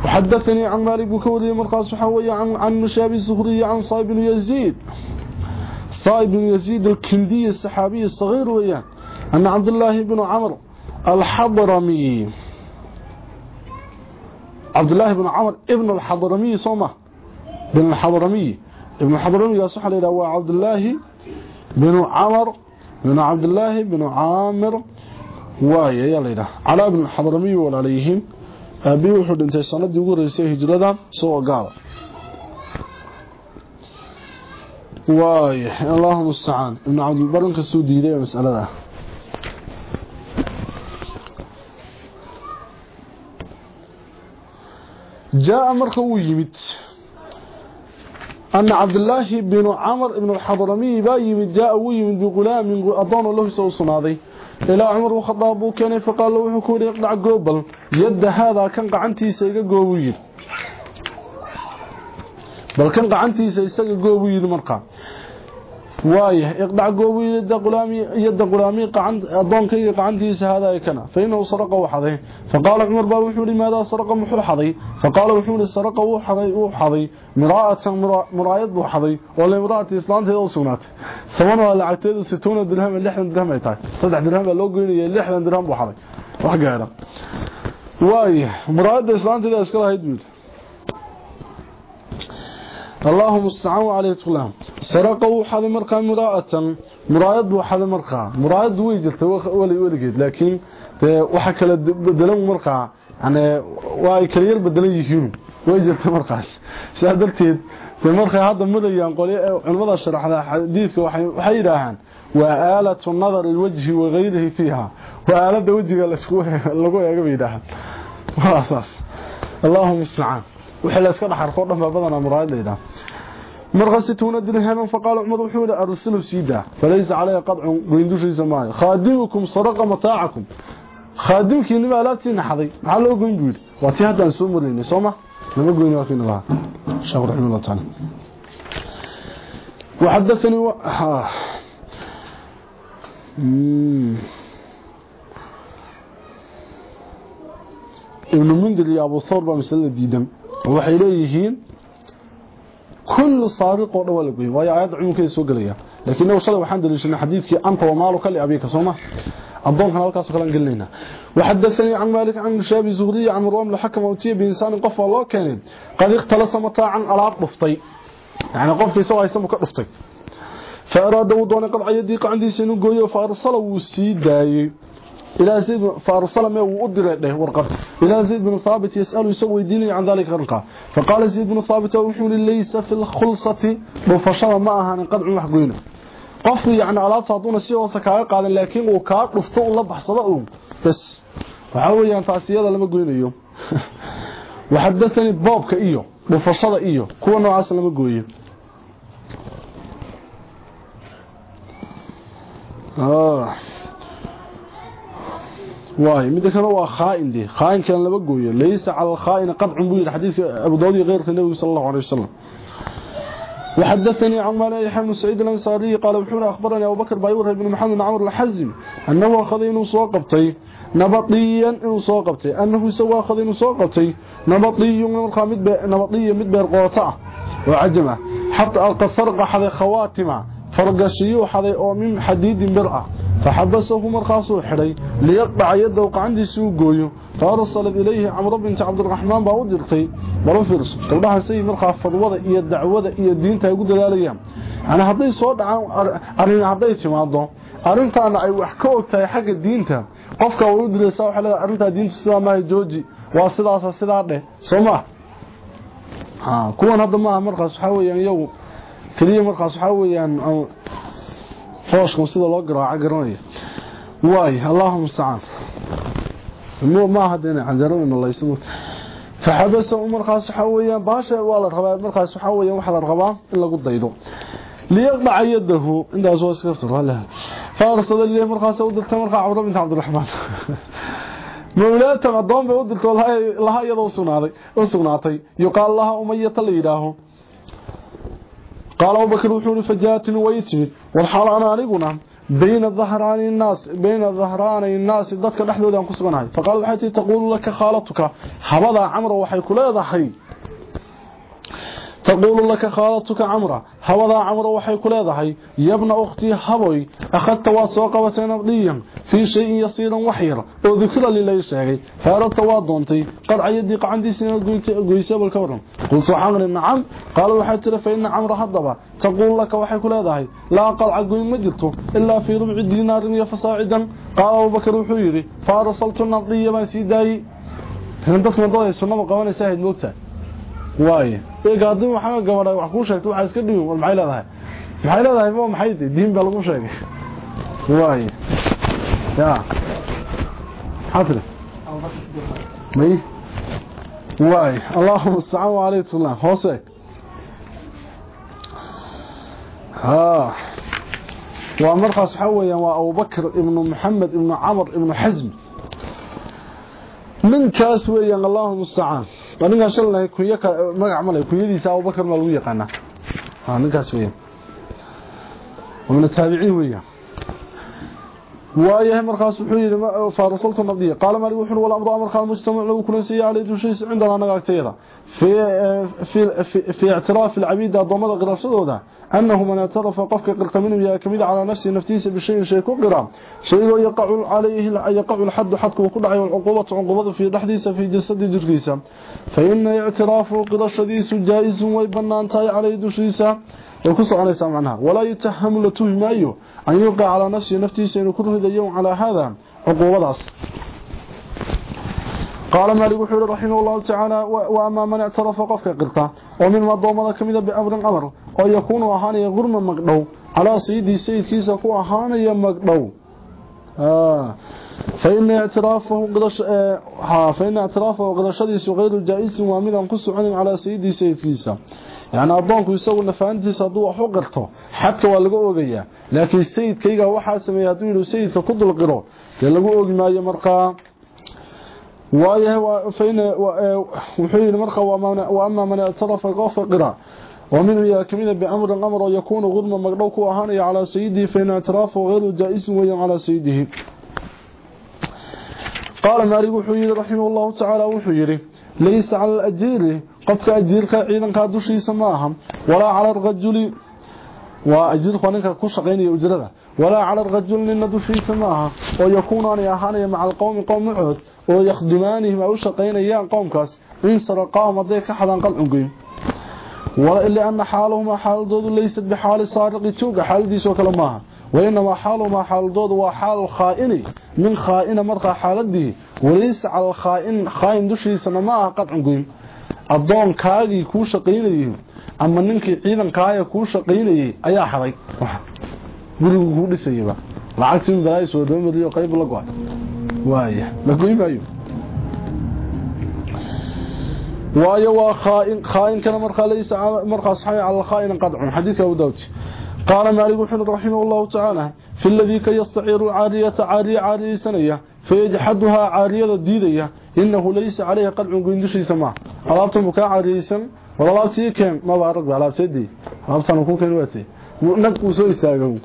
وحدثني عن مالك بكوري مرخص حوية عن, عن مشابه الزهري عن صائب بن يزيد. صائب بن يزيد الكندي السحابي الصغير ويان أن عبد الله بن عمرو الحضرمي. عبد الله بن عمر ابن الحضرمي صومه. بن الحضرمي. ابن الحضرمي صح له هو عبد الله بن عمر بن عبد الله بن عامر وايه يلا على ابن الحضرمي ولا عليهم. أبي wuxuu dhintay sanadii ugu horeysay hijrada soo gaal waaye allahumma musta'an ibn abd albaran ka soo diiday mas'alada jaa marka uu yimid ana cabdilaahi binu camar ibn xadramiy baa yimid jaa wuu yimid biqulaamin adoon lahu isagu sugnaaday ilaa cumar ukhadaab buu keenay faqaal wuxuu ku yidhi iqdac goobal yadda haadaa kan qacantiisa iga goobu yidhi bal kan qacantiisa isaga goobu yidhi markaa adoonkayga qacantiisa hada ay kana fa inuu saraqa u xaday faqala umar baa wuxuu limaada saraqa muxuu xaday faqala wuxuu li saraqa uu xaday uu xaday miraatan muraayad buu xaday oo limraati islaanteeda u sugnaatay sabana lacagteedu 60 dirham 60 dirham ay tahay 3 dirham loo goynayay 60 dirham buu xaday wax gaara waaye muraayada islaanteeda iska lahayd buu اللهم استعان عليه تقلام سرقوا حد مرقى مراءة مرايد وحد مرقى مرايد ويجلت ولي ولقيد لكن jirta markaas sidaa darteed de markay hadda mudayaan qoli culimada sharaxda xadiidka waxay yidhaahaan waa aalatu nadar ilwajhi wagayrihi fiiha waa aalada wejiga lagu eega bay yidhaahaan waa saas allahuma istacaan wixii la iska dhaxarko dhan baa badanaa muraayad leeyahay marqa situuna dirhaman faqala umar wuxuu ila arsilu sida falaysa alayhi qad'un goyndushi samay khadimukum saraqa mata'akum khadimkii nima alaabtii naxday maxaa loo goyn buu waa tii hadaan soo mareynay sooma lama goyn waa kiina laha sheekh raximahullah ta'ala وحدثني و... ابن منذر يا ابو ثور بمثل ديدم waxay leeyihiin كل صادق ودول قوي. واي عاد عيون كاي سو غليا لكنه وصل وحان دليشنا حديثي أنت ومالو كلي ابي كسوما اظن كان هلكاسو كلان لنا وحدثني عن مالك عن شاب زغري عن روم لحكم اوتيه بإنسان قف الله كان قد اختلص متاعا على قفطي يعني قفطي سو يسمى كدفتي فأراد ودون قبعه يدي قعندي عندي غويو فارسلو سي داي إلى زيد فأرسل ما أدر ورقب إلى زيد بن ثابت يسأل يسوى ديني عن ذلك رقا فقال زيد بن ثابت أحول ليس في الخلصة مفشرة معها قد عمح قوينة. قفل يعني على تعطون السيوة سكايق على لكن وكاك رفتو الله بحصدقه بس. وعوي يعني أن تعسي هذا لما قوينة يوم. وحدثني بابك إيوه مفشرة إيوه كو نوع سلم قوينة. آه. واي ميد كان waa khaa'in di khaa'in kan laba gooyo laysa ala khaa'in qad'un bu yiri xadiiska Abu غيرته nabiga sallallahu alayhi wasallam وحدثني عن مالك بن سعيد الأنصاري قال وحنا أخبرني أبو بكر بايور بن محمد بن عمرو الحزم أنه أخذ انه سو نبطيا انه سو أنه سو أخذ انه نبطي من خامد نبطي مد بير قوطه وعجمة. حتى القصر حد خواتمة. horgashiyuu xaday oo min xadiidin bir ah. Faxabasahu markaasuu xidhay liyaqdaca yaddow qacantiisii u gooyo. Fa arsalat ilayhi camro binti cabdiraxmaan baa u dirtay bala fiirso gabdhahan say markaa fadwada iyo dacwada iyo diinta ay ugu dadaalayaan yani hadday soo dhacaan arrin hadday timaado arrintaana ay wax ka og tahay xagga diinta. Qofka way u diraysaa waxay leedahay arrintaa diintu sidaa maaha jooji. Waa sidaasa sidaa dheh. Soo ma ah. Ah, kuwan hadda maaha markaas kaliya markaas waxa weeyaan fooshkan sida loo garaaco garanaya waay allahumma sa'an muu ma hadina canjaro in la ismu فحبس مرخاص حويا باشا ولا ربا مرخاص حويا waxa la rabaa in lagu daydo liyaqda yadahu indaas waa iska wala faarsada li markhas u dirtay markaa Cabdur bin Cabdur Rahman mawlaata qadoon bay u dirtay laha iyadoo sugnaaday oo sugnaatay yuqaal laha umayyah liidaaho قال أبو بكر وحوري فجاتني ويتمد والحال أنا أنيقنا بين ظهران الناس بين ظهران الناس ضدك دحدود أن كسبناي فقال وحيتي تقول لك خالتك حبضا عمرو وحي كلا ضحي تقول لك خالتك عمرو حبضا عمرو وحي ضحي يا ابن أختي حبوي أخذت واسوقة نقديا في شيء يصير وحيرا وذكر لي ليس فأردت وادونتي. قد عيدي عندي سنة قيسة بالكورن. قلت عمرو نعم. قال وحيتي فإن عمرو هضبا تقول لك وحي ضحي لا قلع قوي مجرته إلا في ربع دينار يفصاعدا. قال أبو بكر وحيري. فأرسلت النقدية ما سيداي. هندك مضاي السنة مقوانا ساهد موتا waaye eega haddii waxaa gabadha wax kuu sheegto waxaa iska dhigin war maxay leedahay maxay leedahay ma maxay tahay diin baa lagu sheegay waaye ya xafri may waaye allahuma astacaan alayhi tullah hoose ها ومرخص حويا وابو بكر ابن محمد ابن عمر ابن حزم من كاس ويا اللهم المستعان aniga shalay kunya magac malay kunyadiisa Abu Bakar ma lagu yaqaana ha ninkaas weeyaan ومن التابعين weeyaan waayahay markaas wuxuu yiri faarasaltu nabdiya qaal ma wuxuu wala amru amr qaal mujtamac lagu kulansiyo عليه dushis عندنا agteeda في في في اعتراف العبيد ضمد قرصدودا أنه من اعترف قلت منه يا كميد على نفسه نفتيس بشيء شيء كقرا شيء يقع عليه يقع الحد حد وكدعي العقوبه عقوبة في دحديسه في جسد جركيسه فإن اعترافه قرصديس جائز ويبنانتاي عليه دشيسه وكسو عليسا معناها ولا يتهم لتهمايو أن يوقع على نفسه نفتيسه إنه كره يوم على هذا عقوبة قال مالك وحور رحمه الله تعالى وأما من اعترف قفك قرطة ومن مضومة كمدة بأمر أمر ويكون أهاني غرما مقدو على سيدي سيد كيسا كو أهاني مقدو آه فإن اعترافه قدش آه فإن اعترافه قدشديس غير جائز ومن أنقص عنه على سيدي سيد يعني أضونك يسوي نفانتيس هدو وحو قرطو حتى والغو اوغيا لكن سيد كيغا qiro ee lagu oogi maayo markaa waayahay fayna wuxuu yiri markaa waa ama man atrafa qofa qira ومنه يا كمينة بأمر الأمر يكون غرما مقدوك وهاني على سيده فإن اعترافه غير جائز ويا على سيده. قال مالك وحيري رحمه الله تعالى وحيري. ليس على الأجير قفك أجيرك عيدا كادوشي سماهم ولا على الرجل وأجيرك ونك كشغيني أجرده ولا على الرجل لن دوشي سماها ويكون أن يهاني مع القوم قوم عود ويخدمانهم أو شقين إيان قوم كاس. إن سرقاهم ضيك حدا قلعهم لأن حالهما حال دود ليست بحال سارق توقع حال دي سو كلا maaha وإنما حالهما حال دود وحال الخائن من خائن مرقى حالده وليس على الخائن خائن دشيسنا maaha قطع قيم adoon kaagii kuu shaqaynayay ama ninkii ciidankaaya kuu shaqaynayay ayaa xaday gurigu kuu dhisayaba lacagtii in balaay soo doomariyo qayb la go'ay waaya la goymayo waayo waa khaa'in khaa'in markaa laysa markaa saxay ala khaa'in qad'un xadiiska Abu قال مالك بن رحمه الله تعالى في الذي كي يستعير عارية عارية عارية سنية فيجحدها عارية ديدية إنه ليس عليه قلع قندشي سماع. cariisan war alaabtii keen maba arag alaabteedii alaabtan ku keen waatay nag uu soo istaago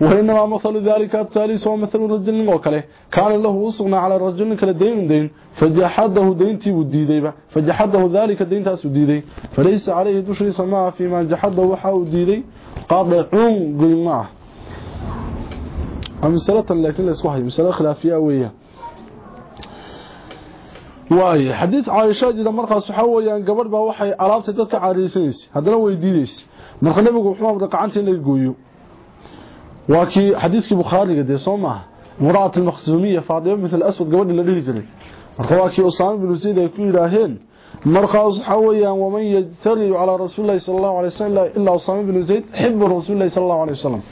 وإنما مثل ذلك التاليس ومثل رجل وكله. كان له وصغنا على رجل كلا دين دين. فجحده دينتي وديديبا فجحده ذلك دينتاس وديدي فليس عليه دشري سماع فيما جحده وحا وديدي قاطعون قلماه ومسألة لكن لا اسمها مسألة خلافية وياه waaye xadiid caaisha jira markaas waxa weeyaan gabadh baa waxay alaabta dadka caariisanaysa haddana way diidaysa marka nabigu wuxuu amray gacanta in laga gooyo waa kii xadiidkii bukhaariga dee soo maaha muraat almaqsuumiyya faadima mithl aswad gabadha la dhihi jiray marka waa kii usaama bin zayd ay ku yidhaaheen markaas waxa weeyaan waman yajtariu calaa rasuulillahi sala allahu alay wasalam ilaa usaama bin zayd xibu rasuulillahi sala allahu alay wasalam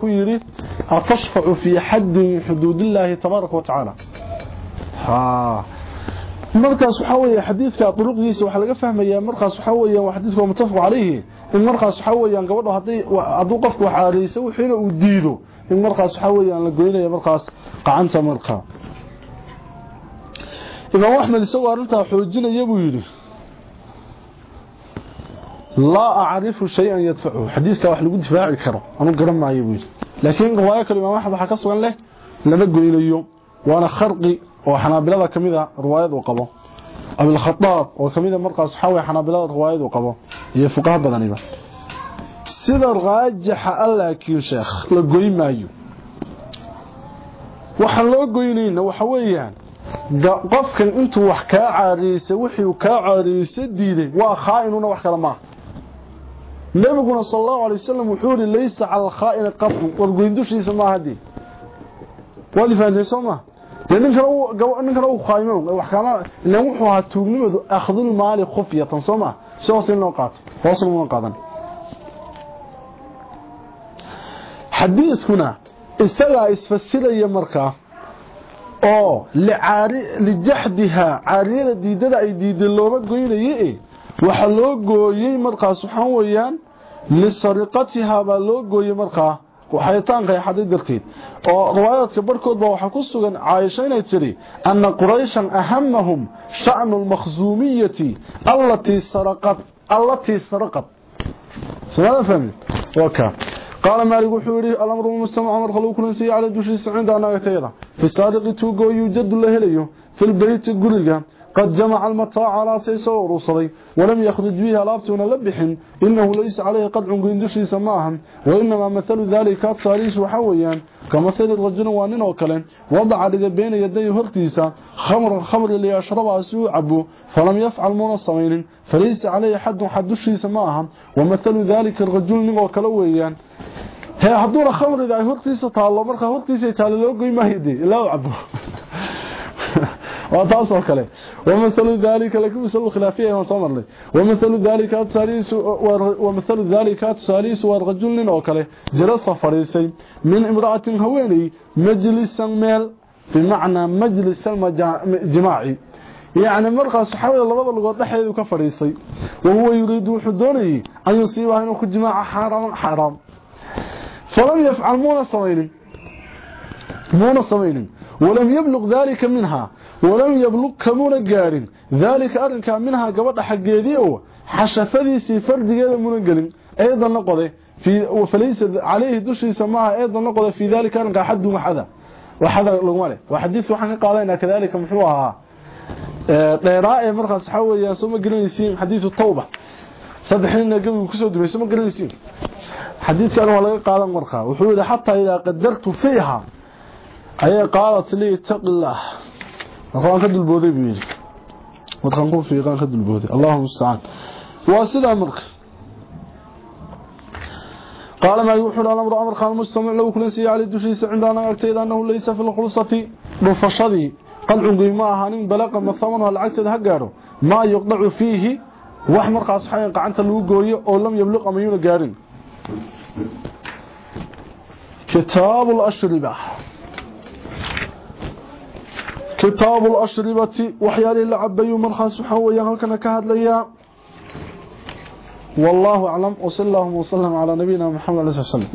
ku yidhi atashfacu fii xaddin min xuduudillaahi tabaaraka watacaala markaas waxaa weeye xadiidka duruqdiisa waxaa laga fahmayaa markaas waxaa weeyaan waa xadiidka waa mutafaq calayhi in markaas waxaa weeyaan gabadho hadday hadduu qofku wax caariysa wixiina uu diido in markaas waxaa weeyaan la goynaya markaas qacanta markaa imaam axmed isagoo arrintaa xoojinaya buu yidhi لا أعرف شيئا يدفعه. حديث كواح لقد دفاعي كرو أنا قرم معي بيل لكن رواية كلمة واحد حكسوا له؟ لما قلنا اليوم. وأنا خرقي. وحنابلة كمذا رواية وقبة. أبي الخطاب. وكمذا مرقى صحاوي حنابلة رواية وقبة. هي فقهاء بدنيبة سيدا راجح ألا كيو شيخ. لقوي مايو waxaan loo goynayna waxa weeyaan qofkan intuu wax kaa caariyay wixii uu kaa caariyay diiday waa khaainuna wax kala ma sallallahu alayhi wasallam wuxuu yiri laysa ala khaa'in qatl wargoyndushiisa ma hadi wadi faanay soma ninkan uu ninkan uu khaayimo wax kama ilaa wuxuu ahaa tuugnimadu akhdul maali khufyatan soma soo sin loo qaato hoosna ma qaadan xadiiskuna isaga isfasiraya markaa oo licaari lijahdiha caariyada diidada ay diiday looma goynayay waxa loo gooyey markaas waxaan weeyaan lisariqatihaa baa loo gooyey markaa xayitaan qeexaday darteed. Oo riwaayaadka barkoodba waxaa ku sugan caaisha inay tidhi anna qurayshan ahamahum shacnu lmakhsuumiyati allatii saraqad allatii saraqad sumaada fahmid waka qaala maalik wuxuu yidhi alamru mujtamacu marka lagu kulansiiyey cala dushiisa cinda annaga tayada fi saariqi tuugoo yuujadu la helayo filbeyti guriga قد جمع المطاع على تيسور وصلي ولم يخرج بها لابتون لبح إنه ليس عليه قدع قندشي سماها وإنما مثل ذلك الصاليس وحويا كمثل الرجل وانين وكلين وضع لك بين يديه هرتيسا خمر خمر اللي يشربها سوء عبو فلم يفعل منصمين فليس عليه حد حدشي سماها ومثل ذلك الرجل وكلويا هي حضور خمر إذا هرتيسا تعالى مرخى هرتيسا تعالى لو قيمة هدي لا عبو وتاسو كله ومثل ذلك لكن مثل خلافيه وصمر له ومثل ذلك الثالث ومثل ذلك الثالث والرجل وكله جلس فريسي. من امرأة هويني مجلس ميل بمعنى مجلس الجماعي يعني مرقى صحابه لبد لغود ka fariisay وهو يريد حدوني أن يصيبها انه جماعة حرام ولم يبلغ ذلك منها ولم يبلغ كمون قارن. ذلك أرنك منها قبض حقيدي أو حشفديسي فردقيدا منقلن. أيضا نقضي في فليس عليه دشي سماها أيضا نقضي في ذلك أرنك حد وحدا وحدا لغمالي وحديث وحن قالينا كذلك محوها ديراء مرخص حويا سوما قلنسين حديث التوبة. صدحين قبل كسو دمي سوما قلنسين حديث كان ولا قال مرخا وحول حتى إذا قدرت فيها. ayay qaadat li taqillah waxaan ka dulbooday buu markaan ku fiiqaan ka dulbooday allahuma mustacaan waa sidaa marka قال ما يوحل الأمر أمر خان المجتمع لو كل سي على الدشيس عندنا أكتيد أنه ليس في الخلصة رفشدي قلع قيمة أهانين بلق مثمن والعكتد هقاره ما يقضع فيه وحمر قاس حيان قعنت الوقوية أو لم يبلغ أميون قارين كتاب الأشربة كتاب الأشربة وحيالي اللعبي مرخص حويا هل كان كهد ليا. والله أعلم وصلى الله وسلم على نبينا محمد صلى الله عليه وسلم.